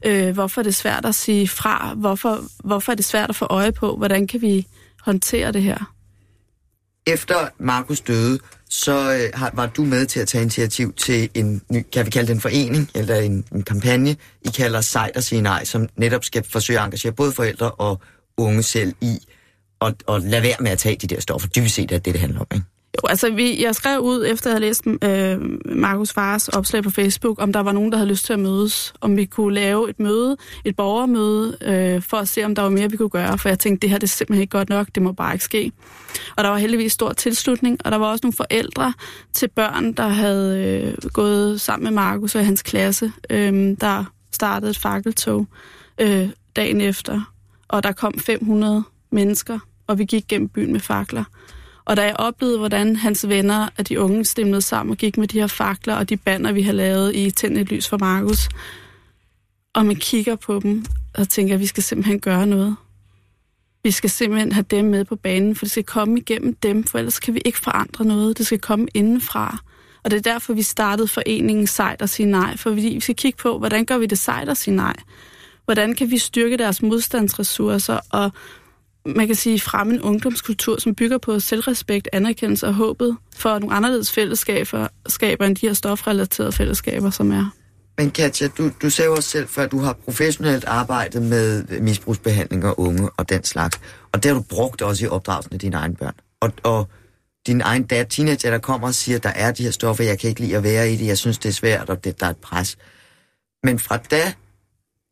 Øh, hvorfor er det svært at sige fra? Hvorfor, hvorfor er det svært at få øje på? Hvordan kan vi håndtere det her? Efter Markus døde, så øh, har, var du med til at tage initiativ til en ny, kan vi kalde det en forening, eller en, en kampagne, I kalder Sejt og sige nej, som netop skal forsøge at engagere både forældre og unge selv i, og, og lade være med at tage de der stoffer. Dybest set er det, det handler om, ikke? Jo, altså vi, jeg skrev ud, efter jeg havde læst øh, Markus Fars opslag på Facebook, om der var nogen, der havde lyst til at mødes. Om vi kunne lave et møde, et borgermøde, øh, for at se, om der var mere, vi kunne gøre. For jeg tænkte, det her det er simpelthen ikke godt nok, det må bare ikke ske. Og der var heldigvis stor tilslutning, og der var også nogle forældre til børn, der havde øh, gået sammen med Markus og i hans klasse, øh, der startede et fakkeltog øh, dagen efter. Og der kom 500 mennesker, og vi gik gennem byen med fakler. Og da jeg oplevede, hvordan hans venner af de unge stemlede sammen og gik med de her fakler og de bander, vi har lavet i Tænd et lys for Markus, og man kigger på dem og tænker, at vi skal simpelthen gøre noget. Vi skal simpelthen have dem med på banen, for det skal komme igennem dem, for ellers kan vi ikke forandre noget. Det skal komme indenfra. Og det er derfor, vi startede foreningen Sejt og sige nej, for vi skal kigge på, hvordan gør vi det sejt at sige nej? Hvordan kan vi styrke deres modstandsressourcer og man kan sige, fremme en ungdomskultur, som bygger på selvrespekt, anerkendelse og håbet for nogle anderledes fællesskaber skaber end de her stofrelaterede fællesskaber, som er. Men Katja, du, du sagde også selv før, at du har professionelt arbejdet med misbrugsbehandling og unge og den slags. Og det har du brugt også i opdragelsen af dine egne børn. Og, og din egen datter, teenager, der kommer og siger, at der er de her stoffer, jeg kan ikke lide at være i det, jeg synes, det er svært, og det, der er et pres. Men fra da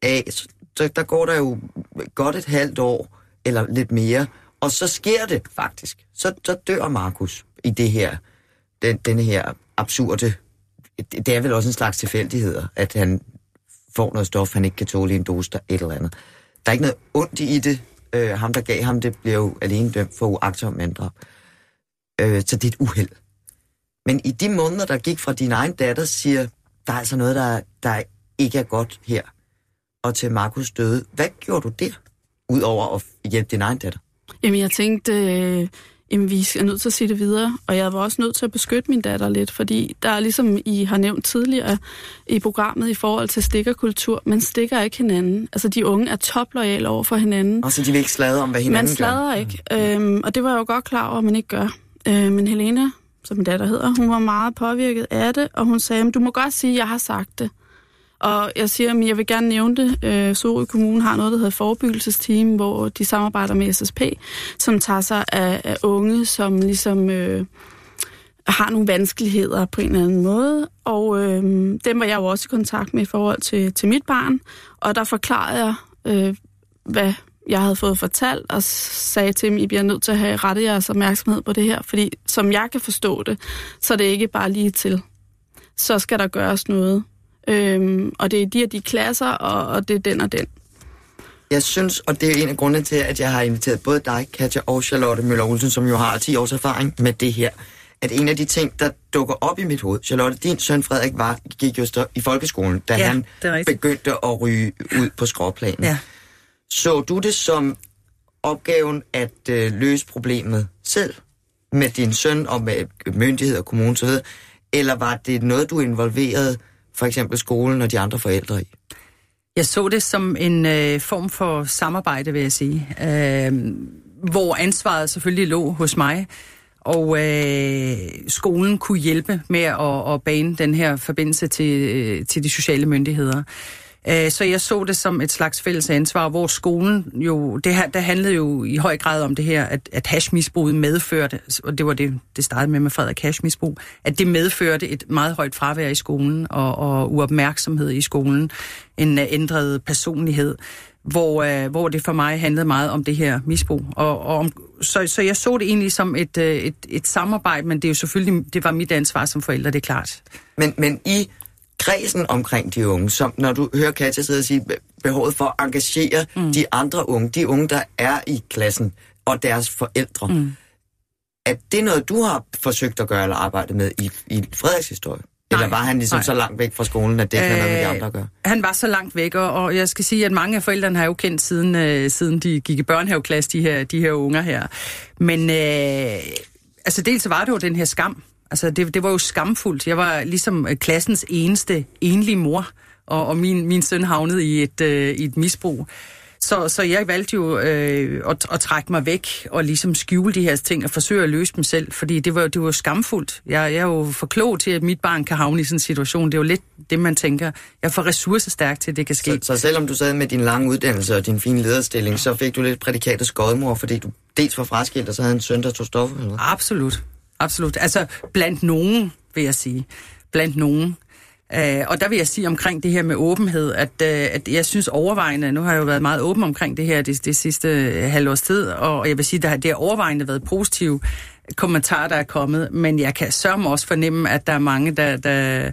af, så der går der jo godt et halvt år, eller lidt mere, og så sker det faktisk. Så, så dør Markus i det her, den, denne her absurde, det er vel også en slags tilfældigheder, at han får noget stof, han ikke kan tåle i en dose, der et eller andet. Der er ikke noget ondt i det. Øh, ham, der gav ham det, bliver jo alene dømt for uagtsom mindre. Øh, så det er et uheld. Men i de måneder, der gik fra din egen datter, siger, der er altså noget, der, der ikke er godt her, og til Markus døde. Hvad gjorde du der? Udover at hjælpe din egen datter? Jamen, jeg tænkte, øh, jamen, vi er nødt til at sige det videre, og jeg var også nødt til at beskytte min datter lidt, fordi der er ligesom I har nævnt tidligere i programmet i forhold til stikkerkultur, man stikker ikke hinanden. Altså, de unge er toplojale over for hinanden. Og så de vil ikke sladre om, hvad hinanden Man sladrer ikke, øhm, og det var jeg jo godt klar over, at man ikke gør. Øh, men Helena, som min datter hedder, hun var meget påvirket af det, og hun sagde, du må godt sige, at jeg har sagt det. Og jeg siger, at jeg vil gerne nævne det. Øh, Sorø Kommune har noget, der hedder forebyggelsesteam, hvor de samarbejder med SSP, som tager sig af, af unge, som ligesom øh, har nogle vanskeligheder på en eller anden måde. Og øh, dem var jeg jo også i kontakt med i forhold til, til mit barn. Og der forklarede jeg, øh, hvad jeg havde fået fortalt, og sagde til dem, I bliver nødt til at have rettet jeres opmærksomhed på det her, fordi som jeg kan forstå det, så er det ikke bare lige til. Så skal der gøres noget. Øhm, og det er de her de klasser, og, og det er den og den. Jeg synes, og det er en af grundene til, at jeg har inviteret både dig, Katja og Charlotte Møller Olsen, som jo har 10 års erfaring med det her, at en af de ting, der dukker op i mit hoved, Charlotte, din søn Frederik var, gik jo i folkeskolen, da ja, han begyndte at ryge ud på skråplanen. Ja. Så du det som opgaven at øh, løse problemet selv med din søn og med myndighed og kommune osv., eller var det noget, du involverede for eksempel skolen og de andre forældre i? Jeg så det som en øh, form for samarbejde, vil jeg sige, øh, hvor ansvaret selvfølgelig lå hos mig, og øh, skolen kunne hjælpe med at, at bane den her forbindelse til, øh, til de sociale myndigheder. Øh, så jeg så det som et slags fælles ansvar, hvor skolen jo, det her, der handlede jo i høj grad om det her, at, at hashmisbruget medførte, og det var det, det startede med med Frederik hashmisbrug, at det medførte et meget højt fravær i skolen og, og uopmærksomhed i skolen, en øh, ændret personlighed, hvor, øh, hvor det for mig handlede meget om det her misbrug. Og, og om, så, så jeg så det egentlig som et, et, et samarbejde, men det er jo selvfølgelig, det var mit ansvar som forælder, det er klart. Men, men I kredsen omkring de unge, som når du hører Katja sidde og sige behovet for at engagere mm. de andre unge, de unge, der er i klassen, og deres forældre, mm. er det noget, du har forsøgt at gøre eller arbejde med i, i Frederiks historie? Eller var han ligesom nej. så langt væk fra skolen, at det ikke øh, noget med de andre gør? Han var så langt væk, og, og jeg skal sige, at mange af forældrene har jo kendt siden, øh, siden de gik i børnehaveklasse, de her, de her unger her. Men øh, altså dels var det jo den her skam. Altså det, det var jo skamfuldt. Jeg var ligesom øh, klassens eneste enlige mor, og, og min, min søn havnede i et, øh, i et misbrug. Så, så jeg valgte jo øh, at, at trække mig væk og ligesom skjule de her ting og forsøge at løse dem selv, fordi det var, det var skamfuldt. Jeg, jeg er jo for klog til, at mit barn kan havne i sådan en situation. Det er jo lidt det, man tænker. Jeg er for ressourcestærk til, at det kan ske. Så, så selvom du sad med din lange uddannelse og din fine lederstilling, så fik du lidt prædikat af skodmor, fordi du dels var fraskilt, og så havde en søn, der tog stoffer? Eller? Absolut. Absolut. Altså, blandt nogen, vil jeg sige. Blandt nogen. Uh, og der vil jeg sige omkring det her med åbenhed, at, øh, at jeg synes overvejende, nu har jeg jo været meget åben omkring det her det, det sidste øh, halvårs tid, og jeg vil sige, at det har overvejende været positive kommentarer, der er kommet, men jeg kan sørme også fornemme, at der er mange, der, der,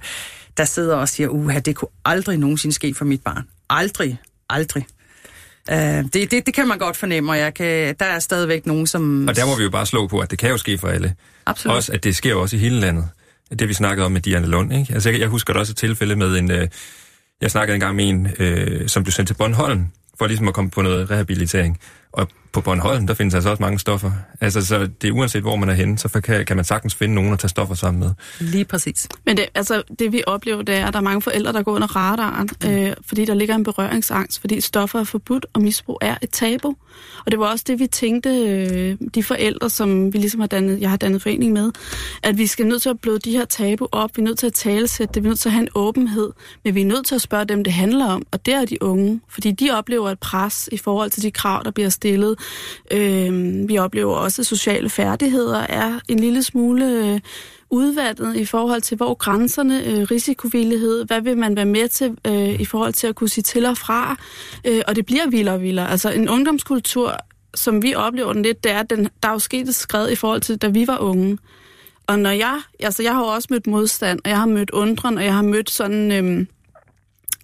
der sidder og siger, uha, det kunne aldrig nogensinde ske for mit barn. Aldrig, aldrig. Uh, det, det, det kan man godt fornemme, og jeg kan, der er stadigvæk nogen, som... Og der må vi jo bare slå på, at det kan jo ske for alle. Absolut. Også, at det sker også i hele landet. Det vi snakkede om med Diana Lund, ikke? Altså, jeg, jeg husker da også et tilfælde med en... Øh, jeg snakkede engang med en, øh, som blev sendt til Bornholm, for ligesom at komme på noget rehabilitering. Og på Bornholm, der findes altså også mange stoffer. Altså, så det er uanset, hvor man er henne, så kan, kan man sagtens finde nogen at tage stoffer sammen med. Lige præcis. Men det, altså, det vi oplever, det er, at der er mange forældre, der går under radaren, mm. øh, fordi der ligger en berøringsangst, fordi stoffer er forbudt, og misbrug er et tabu. Og det var også det, vi tænkte, øh, de forældre, som vi ligesom har dannet, jeg har dannet forening med, at vi skal nødt til at bløde de her tabu op, vi er nødt til at talesætte det, vi er nødt til at have en åbenhed, men vi er nødt til at spørge dem, det handler om, og det er de unge, fordi de oplever et pres i forhold til de krav, der bliver stillet, Øh, vi oplever også, at sociale færdigheder er en lille smule øh, udvandet i forhold til, hvor grænserne, øh, risikovillighed, hvad vil man være med til øh, i forhold til at kunne sige til og fra, øh, og det bliver vildere og vildere. Altså en ungdomskultur, som vi oplever den lidt, det er, at den, der er jo sket et skred i forhold til, da vi var unge. Og når jeg, altså jeg har jo også mødt modstand, og jeg har mødt undren, og jeg har mødt sådan... Øh,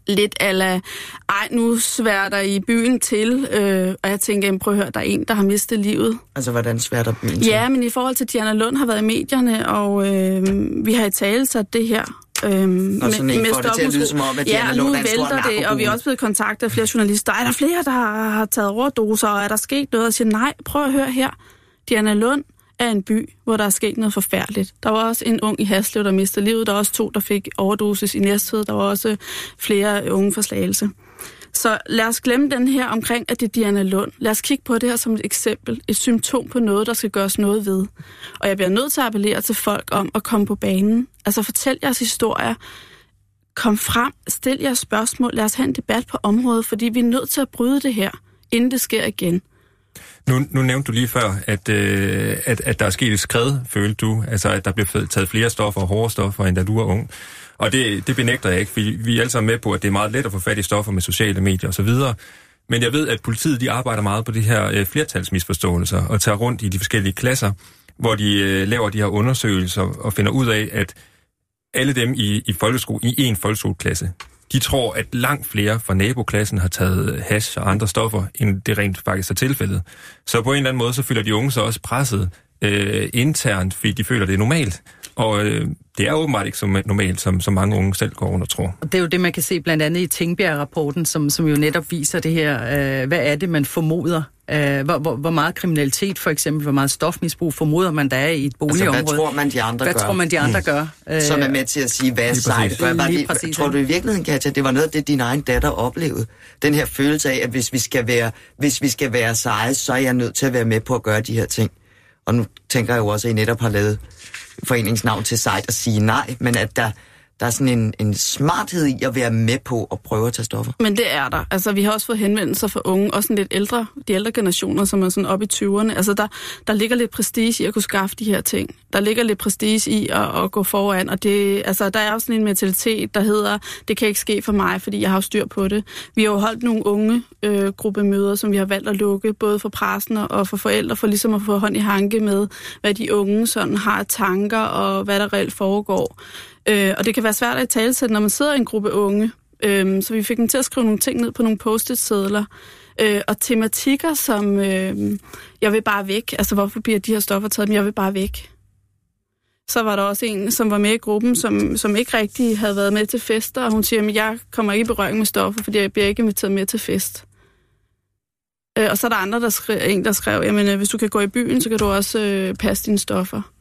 lidt ala, ej, nu sværter I byen til, øh, og jeg tænker, prøv at høre, der er en, der har mistet livet. Altså, hvordan sværter byen til? Ja, men i forhold til, Diana Lund har været i medierne, og øh, vi har i tale sat det her. Øhm, og sådan en får det til at lyde som om, at ja, nu vælter det, og vi er også blevet kontaktet af flere journalister. Er der flere, der har taget overdoser, og er der sket noget? Og siger, nej, prøv at høre her. Diana Lund af en by, hvor der er sket noget forfærdeligt. Der var også en ung i Haslev, der mistede livet. Der var også to, der fik overdosis i Næstved. Der var også flere unge forslagelse. Så lad os glemme den her omkring, at det er Diana Lund. Lad os kigge på det her som et eksempel. Et symptom på noget, der skal gøres noget ved. Og jeg bliver nødt til at appellere til folk om at komme på banen. Altså fortæl jeres historier. Kom frem, stil jeres spørgsmål. Lad os have en debat på området, fordi vi er nødt til at bryde det her, inden det sker igen. Nu, nu nævnte du lige før, at, øh, at, at der er sket et skred, følte du. Altså, at der bliver taget flere stoffer og hårde stoffer, end da du var ung. Og det, det benægter jeg ikke, for vi er alle sammen med på, at det er meget let at få fat i stoffer med sociale medier osv. Men jeg ved, at politiet de arbejder meget på de her øh, flertalsmisforståelser og tager rundt i de forskellige klasser, hvor de øh, laver de her undersøgelser og finder ud af, at alle dem i, i, folkesko, i en folkeskoleklasse, de tror, at langt flere fra naboklassen har taget øh, hash og andre stoffer, end det rent faktisk er tilfældet. Så på en eller anden måde, så føler de unge sig også presset øh, internt, fordi de føler, det er normalt. Og øh, det er åbenbart ikke så normalt, som, som mange unge selv går rundt og tror. Det er jo det, man kan se blandt andet i Tingbjerg-rapporten, som, som jo netop viser det her, øh, hvad er det, man formoder Uh, hvor, hvor, hvor meget kriminalitet, for eksempel, hvor meget stofmisbrug formoder man, der er i et boligområde. Altså, hvad tror man, de andre hvad gør? tror man, de andre mm. gør? Uh, Som er med til at sige, hvad er sejt? Gør bare lige, præcis, tror du i virkeligheden, Katja, det var noget af det, din egen datter oplevede? Den her følelse af, at hvis vi skal være, hvis vi skal være seje, så er jeg nødt til at være med på at gøre de her ting. Og nu tænker jeg jo også, at I netop har lavet foreningsnavn til sejt at sige nej, men at der, der er sådan en, en smarthed i at være med på at prøve at tage stoffer. Men det er der. Altså, vi har også fået henvendelser fra unge, også sådan lidt ældre, de ældre generationer, som er sådan oppe i 20'erne. Altså, der, der ligger lidt prestige i at kunne skaffe de her ting. Der ligger lidt prestige i at, at gå foran, og det, altså, der er også sådan en mentalitet, der hedder, det kan ikke ske for mig, fordi jeg har styr på det. Vi har jo holdt nogle unge øh, gruppemøder, som vi har valgt at lukke, både for pressen og for forældre, for ligesom at få hånd i hanke med, hvad de unge sådan har tanker, og hvad der reelt foregår. Øh, og det kan være svært at tale til, når man sidder i en gruppe unge. Øh, så vi fik dem til at skrive nogle ting ned på nogle post-it-sedler. Øh, og tematikker som, øh, jeg vil bare væk. Altså, hvorfor bliver de her stoffer taget? Men jeg vil bare væk. Så var der også en, som var med i gruppen, som, som ikke rigtig havde været med til fester, og hun siger, at jeg kommer ikke i berøring med stoffer, fordi jeg bliver ikke inviteret med til fest. Øh, og så er der andre, der skrev, en, der skrev, jamen, øh, hvis du kan gå i byen, så kan du også øh, passe dine stoffer.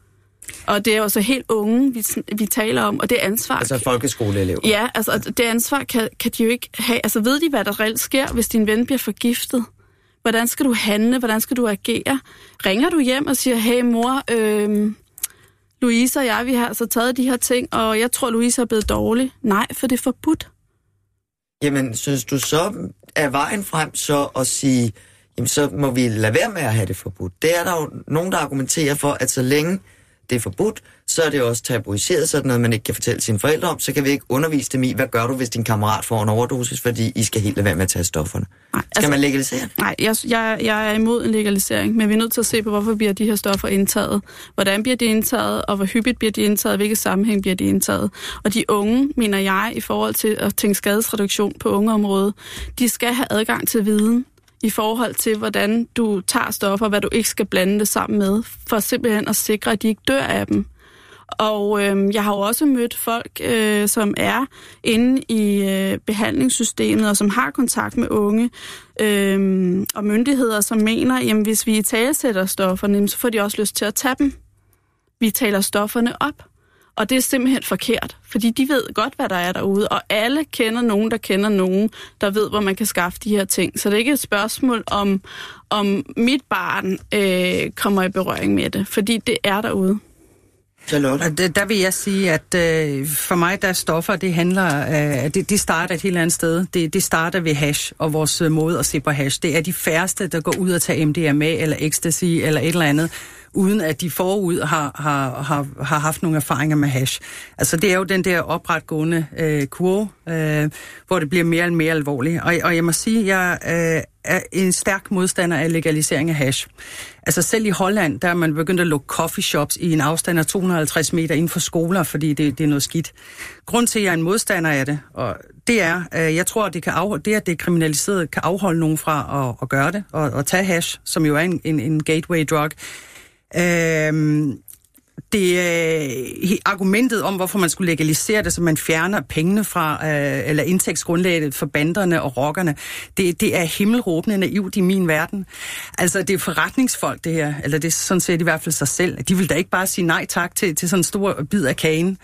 Og det er jo så helt unge, vi, vi taler om, og det ansvar... Altså folkeskoleelever. Ja, altså det ansvar kan, kan de jo ikke have. Altså ved de, hvad der reelt sker, hvis din ven bliver forgiftet? Hvordan skal du handle? Hvordan skal du agere? Ringer du hjem og siger, hey mor, øh, Louise og jeg, vi har så taget de her ting, og jeg tror, Louise er blevet dårlig. Nej, for det er forbudt. Jamen, synes du så er vejen frem så at sige, jamen så må vi lade være med at have det forbudt. Det er der jo nogen, der argumenterer for, at så længe det er forbudt, så er det også tabuiseret, så er det noget, man ikke kan fortælle sine forældre om, så kan vi ikke undervise dem i, hvad gør du, hvis din kammerat får en overdosis, fordi I skal helt lade være med at tage stofferne. Nej, skal altså, man legalisere? Nej, jeg, jeg, jeg er imod en legalisering, men vi er nødt til at se på, hvorfor bliver de her stoffer indtaget, hvordan bliver de indtaget, og hvor hyppigt bliver de indtaget, hvilke sammenhæng bliver de indtaget. Og de unge, mener jeg, i forhold til at tænke skadesreduktion på ungeområdet, de skal have adgang til viden, i forhold til, hvordan du tager stoffer, hvad du ikke skal blande det sammen med, for simpelthen at sikre, at de ikke dør af dem. Og øh, jeg har jo også mødt folk, øh, som er inde i øh, behandlingssystemet, og som har kontakt med unge øh, og myndigheder, som mener, at hvis vi i talesætter stofferne, så får de også lyst til at tage dem. Vi taler stofferne op. Og det er simpelthen forkert, fordi de ved godt, hvad der er derude, og alle kender nogen, der kender nogen, der ved, hvor man kan skaffe de her ting. Så det er ikke et spørgsmål om, om mit barn øh, kommer i berøring med det, fordi det er derude. Der, der vil jeg sige, at øh, for mig, der stoffer, det handler, øh, det, det starter et helt andet sted. Det, det starter ved hash og vores øh, måde at se på hash. Det er de færreste, der går ud og tager MDMA eller ecstasy eller et eller andet uden at de forud har, har, har, har haft nogle erfaringer med hash. Altså det er jo den der opretgående øh, kurve, øh, hvor det bliver mere og mere alvorligt. Og, og jeg må sige, jeg øh, er en stærk modstander af legalisering af hash. Altså selv i Holland, der er man begyndt at lukke coffeeshops i en afstand af 250 meter inden for skoler, fordi det, det er noget skidt. Grund til, at jeg er en modstander af det, og det er, øh, jeg tror, at det, kan afholde, det, at det er kriminaliseret, kan afholde nogen fra at, at gøre det, og, at tage hash, som jo er en, en, en gateway drug. Øhm, det øh, argumentet om, hvorfor man skulle legalisere det, så man fjerner pengene fra, øh, eller indtægtsgrundlaget for banderne og rockerne, det, det er himmelråbende naivt i min verden. Altså, det er forretningsfolk, det her, eller det er sådan set i hvert fald sig selv. De vil da ikke bare sige nej tak til, til sådan en stor bid af kagen.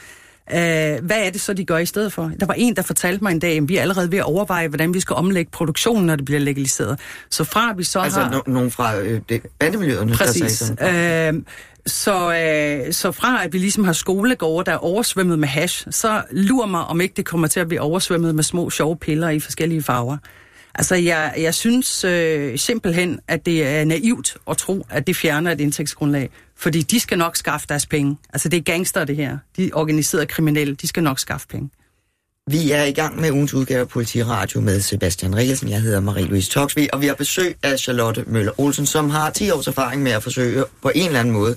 Uh, hvad er det så, de gør i stedet for? Der var en, der fortalte mig en dag, at vi er allerede ved at overveje, hvordan vi skal omlægge produktionen, når det bliver legaliseret. Så fra vi så altså, har... Altså no- nogen fra øh, det, bandemiljøerne, Præcis. der sagde sådan. Uh, så, øh, så fra at vi ligesom har skolegårde, der er oversvømmet med hash, så lurer mig, om ikke det kommer til at blive oversvømmet med små sjove piller i forskellige farver. Altså, jeg, jeg synes øh, simpelthen, at det er naivt at tro, at det fjerner et indtægtsgrundlag. Fordi de skal nok skaffe deres penge. Altså, det er gangster, det her. De organiserede kriminelle, de skal nok skaffe penge. Vi er i gang med ugens udgave af Politiradio med Sebastian Rikkelsen. Jeg hedder Marie-Louise Toksvig, og vi har besøg af Charlotte Møller Olsen, som har 10 års erfaring med at forsøge på en eller anden måde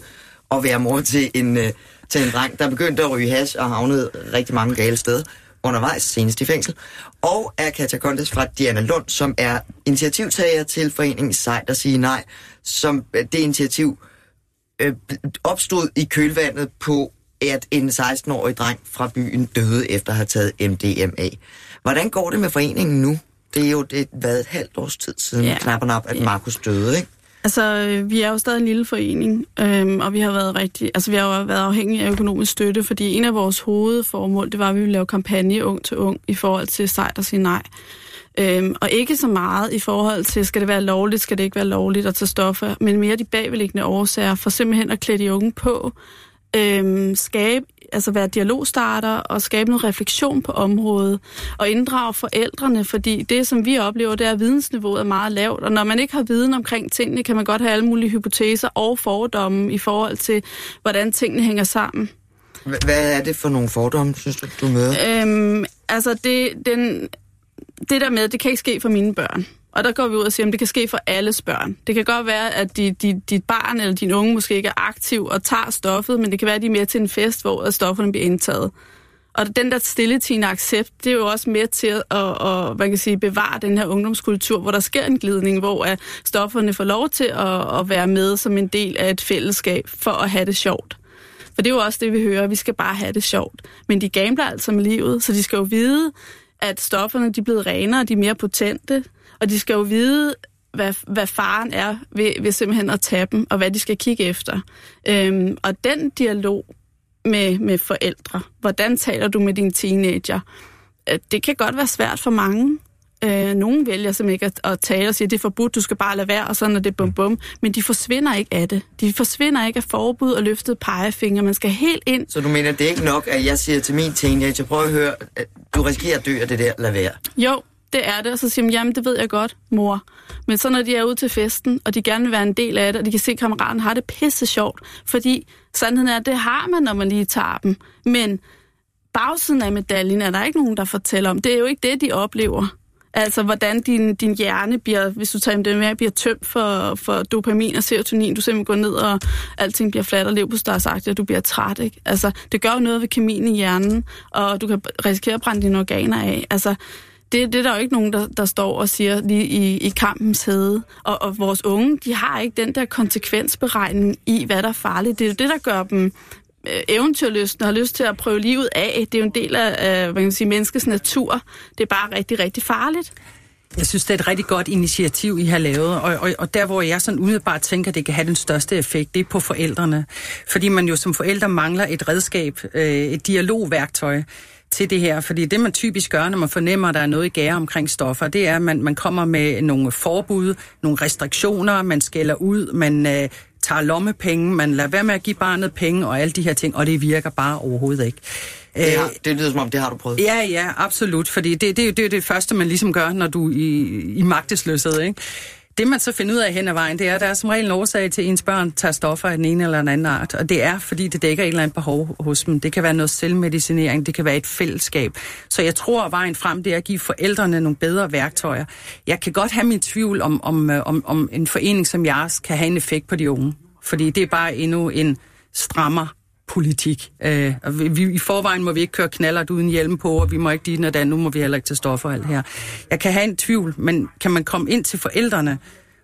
at være mor til en, uh, til en dreng, der begyndte at ryge hash og havnede rigtig mange gale steder undervejs, senest i fængsel. Og er Katja Kontes fra Diana Lund, som er initiativtager til foreningen Sejt at sige nej, som øh, det initiativ øh, opstod i kølvandet på, at en 16-årig dreng fra byen døde efter at have taget MDMA. Hvordan går det med foreningen nu? Det er jo det, hvad, et halvt års tid siden, ja. knap og nap, at Markus døde, ikke? Altså, øh, vi er jo stadig en lille forening, øhm, og vi har været rigtig, altså vi har jo været afhængige af økonomisk støtte, fordi en af vores hovedformål, det var, at vi ville lave kampagne ung til ung i forhold til sejt at sige nej. Øhm, og ikke så meget i forhold til, skal det være lovligt, skal det ikke være lovligt at tage stoffer, men mere de bagvedliggende årsager for simpelthen at klæde de unge på, øhm, skabe altså være dialogstarter og skabe noget refleksion på området og inddrage forældrene, fordi det, som vi oplever, det er, at vidensniveauet er meget lavt, og når man ikke har viden omkring tingene, kan man godt have alle mulige hypoteser og fordomme i forhold til, hvordan tingene hænger sammen. Hvad er det for nogle fordomme, synes du, du møder? Øhm, altså, det, den, det der med, det kan ikke ske for mine børn. Og der går vi ud og siger, at det kan ske for alles børn. Det kan godt være, at dit, dit, dit barn eller din unge måske ikke er aktiv og tager stoffet, men det kan være, at de er mere til en fest, hvor stofferne bliver indtaget. Og den der stilletigende accept, det er jo også med til at, at, at man kan sige, bevare den her ungdomskultur, hvor der sker en glidning, hvor at stofferne får lov til at, at være med som en del af et fællesskab for at have det sjovt. For det er jo også det, vi hører. Vi skal bare have det sjovt. Men de gambler altså med livet, så de skal jo vide, at stofferne de er blevet renere, de er mere potente, og de skal jo vide, hvad, hvad faren er ved, ved simpelthen at tage dem, og hvad de skal kigge efter. Øhm, og den dialog med, med forældre, hvordan taler du med din teenager, øh, det kan godt være svært for mange. Øh, nogen vælger simpelthen ikke at, at tale og sige, det er forbudt, du skal bare lade være, og sådan er det bum bum. Men de forsvinder ikke af det. De forsvinder ikke af forbud og løftet pegefinger. Man skal helt ind. Så du mener, det er ikke nok, at jeg siger til min teenager, prøv at høre, at du risikerer at dø af det der, lad være. Jo, det er det. Og så siger man, jamen det ved jeg godt, mor. Men så når de er ude til festen, og de gerne vil være en del af det, og de kan se, at kammeraten har det pisse sjovt, fordi sandheden er, at det har man, når man lige tager dem. Men bagsiden af medaljen er der ikke nogen, der fortæller om. Det er jo ikke det, de oplever. Altså, hvordan din, din hjerne bliver, hvis du tager det med, bliver tømt for, for dopamin og serotonin. Du simpelthen går ned, og alting bliver fladt og lev på sagt, og du bliver træt, ikke? Altså, det gør jo noget ved kemien i hjernen, og du kan risikere at brænde dine organer af. Altså, det, det er der jo ikke nogen, der, der står og siger lige i, i kampens hede. Og, og vores unge, de har ikke den der konsekvensberegning i, hvad der er farligt. Det er jo det, der gør dem øh, eventyrlysten og har lyst til at prøve livet af. Det er jo en del af øh, hvad kan man sige, menneskets natur. Det er bare rigtig, rigtig farligt. Jeg synes, det er et rigtig godt initiativ, I har lavet, og, og, og der, hvor jeg sådan umiddelbart tænker, at det kan have den største effekt, det er på forældrene. Fordi man jo som forældre mangler et redskab, øh, et dialogværktøj til det her, fordi det man typisk gør, når man fornemmer, at der er noget i gære omkring stoffer, det er, at man, man kommer med nogle forbud, nogle restriktioner, man skælder ud, man øh, tager lommepenge, man lader være med at give barnet penge og alle de her ting, og det virker bare overhovedet ikke. Det, har, det lyder som om, det har du prøvet. Ja, ja, absolut, fordi det, det, det er det første, man ligesom gør, når du er i, i magtesløshed, ikke? Det man så finder ud af hen ad vejen, det er, at der er som regel en årsag til, at ens børn tager stoffer af den ene eller den anden art. Og det er, fordi det dækker et eller andet behov hos dem. Det kan være noget selvmedicinering, det kan være et fællesskab. Så jeg tror, at vejen frem, det er at give forældrene nogle bedre værktøjer. Jeg kan godt have min tvivl om, om, øh, om, om en forening som jeres kan have en effekt på de unge. Fordi det er bare endnu en strammer politik. Øh, vi, I forvejen må vi ikke køre knallert uden hjelm på, og vi må ikke dit og det nu må vi heller ikke til stoffer og alt her. Jeg kan have en tvivl, men kan man komme ind til forældrene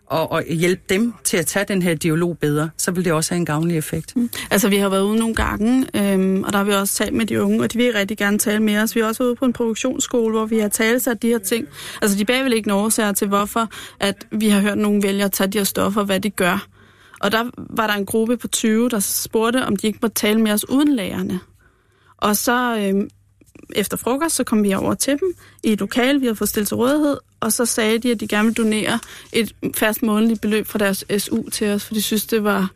og, og hjælpe dem til at tage den her dialog bedre, så vil det også have en gavnlig effekt. Mm. Altså, vi har været ude nogle gange, øhm, og der har vi også talt med de unge, og de vil rigtig gerne tale med os. Vi har også været ude på en produktionsskole, hvor vi har talt sig de her ting. Altså, de bag ikke nogen til, hvorfor at vi har hørt nogle vælge at tage de her stoffer, hvad de gør. Og der var der en gruppe på 20, der spurgte, om de ikke måtte tale med os uden lærerne. Og så øh, efter frokost, så kom vi over til dem i et lokal, vi havde fået stillet til rådighed, og så sagde de, at de gerne ville donere et fast månedligt beløb fra deres SU til os, for de synes, det var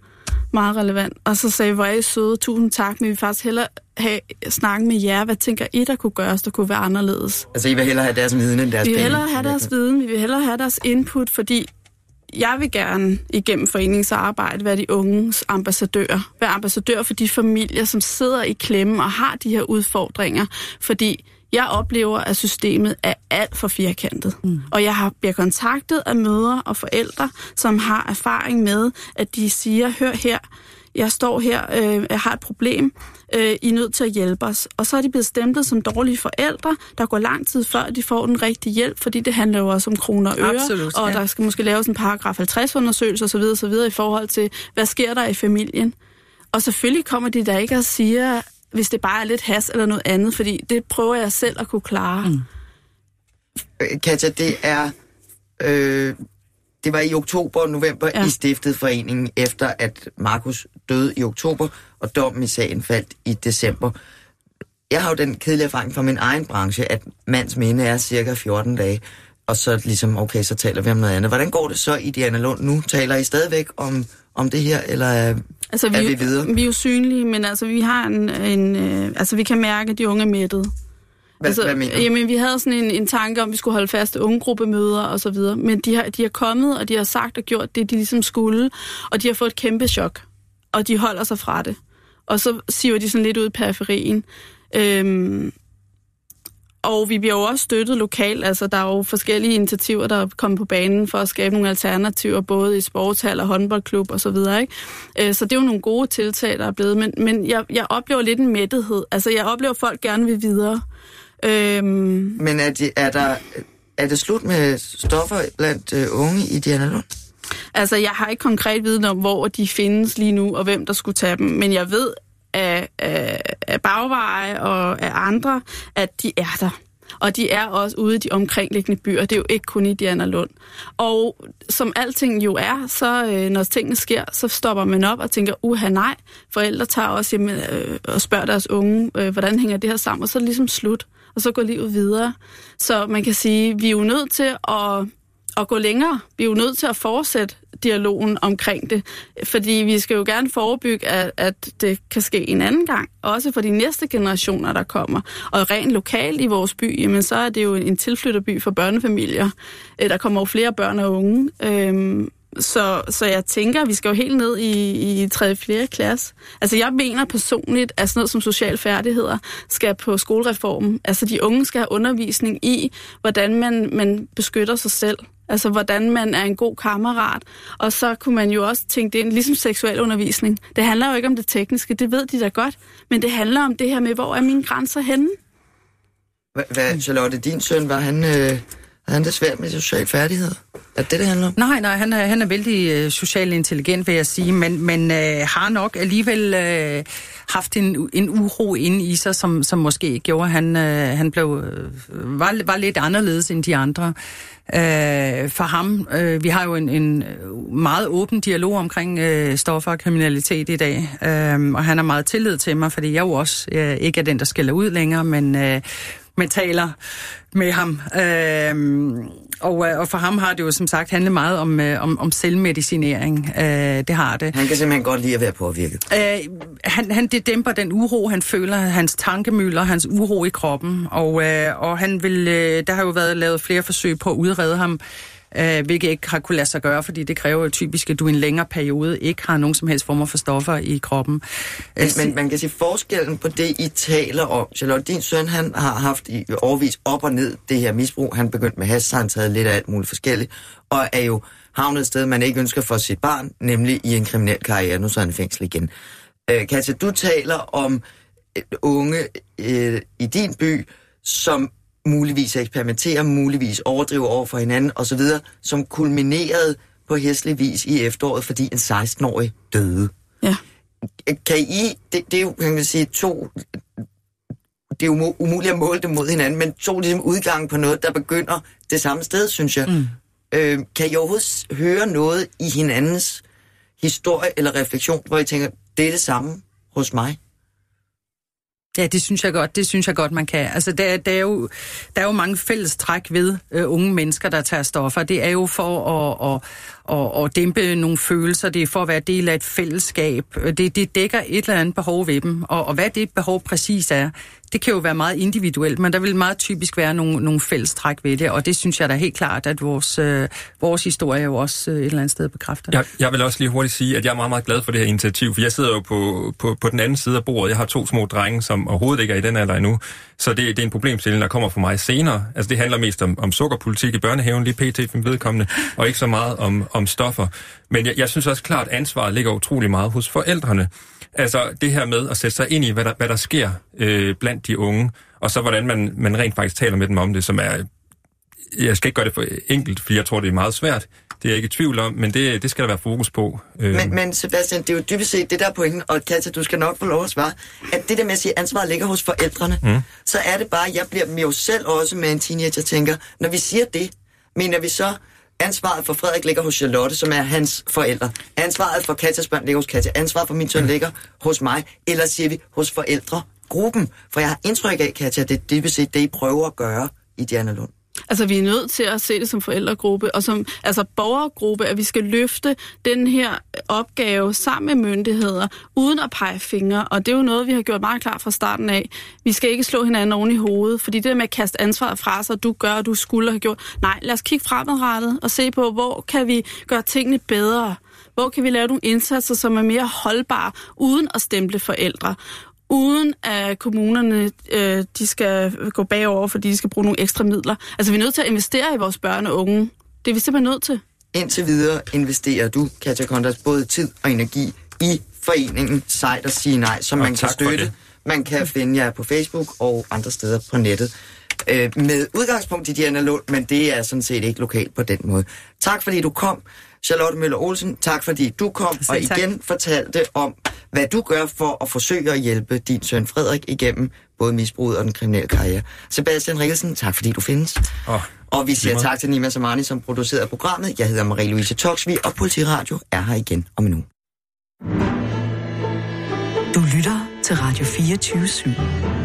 meget relevant. Og så sagde vi, hvor er I søde, tusind tak, men vi vil faktisk hellere have snakken med jer. Hvad tænker I, der kunne gøres, der kunne være anderledes? Altså, I vil hellere have deres viden end deres Vi vil hellere have deres viden, vi vil hellere have deres input, fordi jeg vil gerne igennem foreningsarbejde være de unges ambassadør. Være ambassadør for de familier, som sidder i klemme og har de her udfordringer. Fordi jeg oplever, at systemet er alt for firkantet. Mm. Og jeg har bliver kontaktet af mødre og forældre, som har erfaring med, at de siger, hør her, jeg står her, øh, jeg har et problem, øh, I er nødt til at hjælpe os. Og så er de blevet stemplet som dårlige forældre. Der går lang tid før, de får den rigtige hjælp, fordi det handler jo også om kroner og øre. Absolut, og ja. der skal måske laves en paragraf 50-undersøgelse osv. osv. i forhold til, hvad sker der i familien. Og selvfølgelig kommer de der ikke og siger, hvis det bare er lidt has eller noget andet, fordi det prøver jeg selv at kunne klare. Mm. Øh, Katja, det er... Øh, det var i oktober og november, ja. I stiftede foreningen, efter at Markus døde i oktober, og dommen i sagen faldt i december. Jeg har jo den kedelige erfaring fra min egen branche, at mands minde er cirka 14 dage, og så ligesom, okay, så taler vi om noget andet. Hvordan går det så i Diana Lund nu? Taler I stadigvæk om, om det her, eller er, Altså, vi, er vi videre? vi er jo synlige, men altså, vi har en, en øh, altså, vi kan mærke, at de unge er mættet. Hvad, altså, hvad mener du? Jamen, vi havde sådan en, en tanke om, at vi skulle holde faste ungegruppemøder og så videre, men de har, de har kommet, og de har sagt og gjort det, de ligesom skulle, og de har fået et kæmpe chok, og de holder sig fra det. Og så siver de sådan lidt ud i periferien. Øhm, og vi bliver jo også støttet lokalt, altså der er jo forskellige initiativer, der er kommet på banen for at skabe nogle alternativer, både i sportshaller, håndboldklub og så videre, ikke? Øh, Så det er jo nogle gode tiltag, der er blevet, men, men jeg, jeg oplever lidt en mættethed. Altså jeg oplever, at folk gerne vil videre. Øhm, Men er, de, er, der, er det slut med stoffer blandt øh, unge i Diana Lund? altså jeg har ikke konkret viden om, hvor de findes lige nu, og hvem der skulle tage dem, men jeg ved af, af, af bagveje og af andre, at de er der. Og de er også ude i de omkringliggende byer. Det er jo ikke kun i Diana Lund. Og som alting jo er, så øh, når tingene sker, så stopper man op og tænker, uha nej, forældre tager også hjem øh, og spørger deres unge, øh, hvordan hænger det her sammen, og så er det ligesom slut, og så går livet videre. Så man kan sige, vi er jo nødt til at at gå længere. Vi er jo nødt til at fortsætte dialogen omkring det, fordi vi skal jo gerne forebygge, at, at det kan ske en anden gang, også for de næste generationer, der kommer. Og rent lokalt i vores by, jamen, så er det jo en tilflytterby for børnefamilier. Øh, der kommer jo flere børn og unge. Øhm, så, så jeg tænker, at vi skal jo helt ned i, i 3. 4. klasse. Altså jeg mener personligt, at sådan noget som social færdigheder skal på skolereformen. Altså de unge skal have undervisning i, hvordan man, man beskytter sig selv. Altså, hvordan man er en god kammerat. Og så kunne man jo også tænke det ind, ligesom seksuel undervisning. Det handler jo ikke om det tekniske, det ved de da godt. Men det handler om det her med, hvor er mine grænser henne? Hvad, Charlotte, din søn, var han, øh, han det svært med social færdighed? Er det, det handler om? Nej, nej, han er, han er vældig øh, socialt intelligent, vil jeg sige, men, men øh, har nok alligevel øh, haft en, en uro inde i sig, som, som måske gjorde, at han, øh, han blev, øh, var, var lidt anderledes end de andre. Øh, for ham, øh, vi har jo en, en meget åben dialog omkring øh, stoffer og kriminalitet i dag, øh, og han har meget tillid til mig, fordi jeg jo også øh, ikke er den, der skiller ud længere, men, øh, men taler med ham. Øh, og, og for ham har det jo som sagt handlet meget om, øh, om, om selvmedicinering. Øh, det har det. Han kan simpelthen godt lide at være påvirket. Øh, han, han det dæmper den uro, han føler, hans tankemøller, hans uro i kroppen. Og, øh, og han vil, øh, der har jo været lavet flere forsøg på at udrede ham øh, hvilket ikke har kunne lade sig gøre, fordi det kræver typisk, at du i en længere periode ikke har nogen som helst former for stoffer i kroppen. Men, men man kan sige forskellen på det, I taler om. Charlotte, din søn, han har haft i overvis op og ned det her misbrug. Han begyndte med has, så han taget lidt af alt muligt forskelligt, og er jo havnet et sted, man ikke ønsker for sit barn, nemlig i en kriminel karriere. Nu så er han i fængsel igen. Øh, Katja, du taler om unge øh, i din by, som muligvis eksperimentere, muligvis overdrive over for hinanden osv., som kulminerede på hæslig vis i efteråret, fordi en 16-årig døde. Ja. Kan I, det, det er jo, kan man sige, to, det er jo umuligt at måle det mod hinanden, men to ligesom udgange på noget, der begynder det samme sted, synes jeg. Mm. Øh, kan I overhovedet høre noget i hinandens historie eller refleksion, hvor I tænker, det er det samme hos mig? Ja, det synes jeg godt. Det synes jeg godt, man kan. Altså, der, der, er, jo, der er jo mange fælles træk ved øh, unge mennesker, der tager stoffer. Det er jo for at, at, og, og dæmpe nogle følelser. Det er for at være del af et fællesskab. Det, det dækker et eller andet behov ved dem. Og, og hvad det behov præcis er, det kan jo være meget individuelt, men der vil meget typisk være nogle, nogle fælles træk ved det, og det synes jeg da helt klart, at vores, øh, vores historie jo også øh, et eller andet sted bekræfter. Jeg, jeg vil også lige hurtigt sige, at jeg er meget, meget glad for det her initiativ, for jeg sidder jo på, på, på den anden side af bordet. Jeg har to små drenge, som overhovedet ikke er i den alder endnu, så det, det er en problemstilling, der kommer for mig senere. Altså det handler mest om, om sukkerpolitik i børnehaven, lige pt. for vedkommende, og ikke så meget om, om stoffer. Men jeg, jeg synes også klart, at ansvaret ligger utrolig meget hos forældrene. Altså det her med at sætte sig ind i, hvad der, hvad der sker øh, blandt de unge, og så hvordan man, man rent faktisk taler med dem om det, som er... Jeg skal ikke gøre det for enkelt, fordi jeg tror, det er meget svært. Det er jeg ikke i tvivl om, men det, det skal der være fokus på. Øh. Men, men Sebastian, det er jo dybest set det der er pointen, og Katja, du skal nok få lov at svare, at det der med at sige, at ansvaret ligger hos forældrene, mm. så er det bare, jeg bliver jo selv også med en teenager, tænker, når vi siger det, mener vi så, Ansvaret for Frederik ligger hos Charlotte, som er hans forældre. Ansvaret for Katjas børn ligger hos Katja. Ansvaret for min søn ligger hos mig. Eller siger vi hos forældregruppen. For jeg har indtryk af, Katja, det er dybest set det, I prøver at gøre i Diana Lund. Altså, vi er nødt til at se det som forældregruppe og som altså, borgergruppe, at vi skal løfte den her opgave sammen med myndigheder, uden at pege fingre. Og det er jo noget, vi har gjort meget klart fra starten af. Vi skal ikke slå hinanden oven i hovedet, fordi det der med at kaste ansvaret fra sig, du gør, du skulle have gjort. Nej, lad os kigge fremadrettet og se på, hvor kan vi gøre tingene bedre. Hvor kan vi lave nogle indsatser, som er mere holdbare, uden at stemple forældre? Uden at kommunerne øh, de skal gå bagover, fordi de skal bruge nogle ekstra midler. Altså, vi er nødt til at investere i vores børn og unge. Det er vi simpelthen nødt til. Indtil videre investerer du, Katja Kondas, både tid og energi i foreningen Sejt og Sige Nej, som og man kan støtte. Man kan finde jer på Facebook og andre steder på nettet. Øh, med udgangspunkt i Diana Lund, men det er sådan set ikke lokalt på den måde. Tak fordi du kom, Charlotte Møller Olsen. Tak fordi du kom, og igen fortalte om, hvad du gør for at forsøge at hjælpe din søn Frederik igennem både misbruget og den kriminelle karriere. Sebastian Rikkelsen, tak fordi du findes. Oh, Og vi siger tak til Nima Samani, som producerede programmet. Jeg hedder Marie-Louise Toksvig, og Politiradio er her igen om en uge. Du lytter til Radio 24 /7.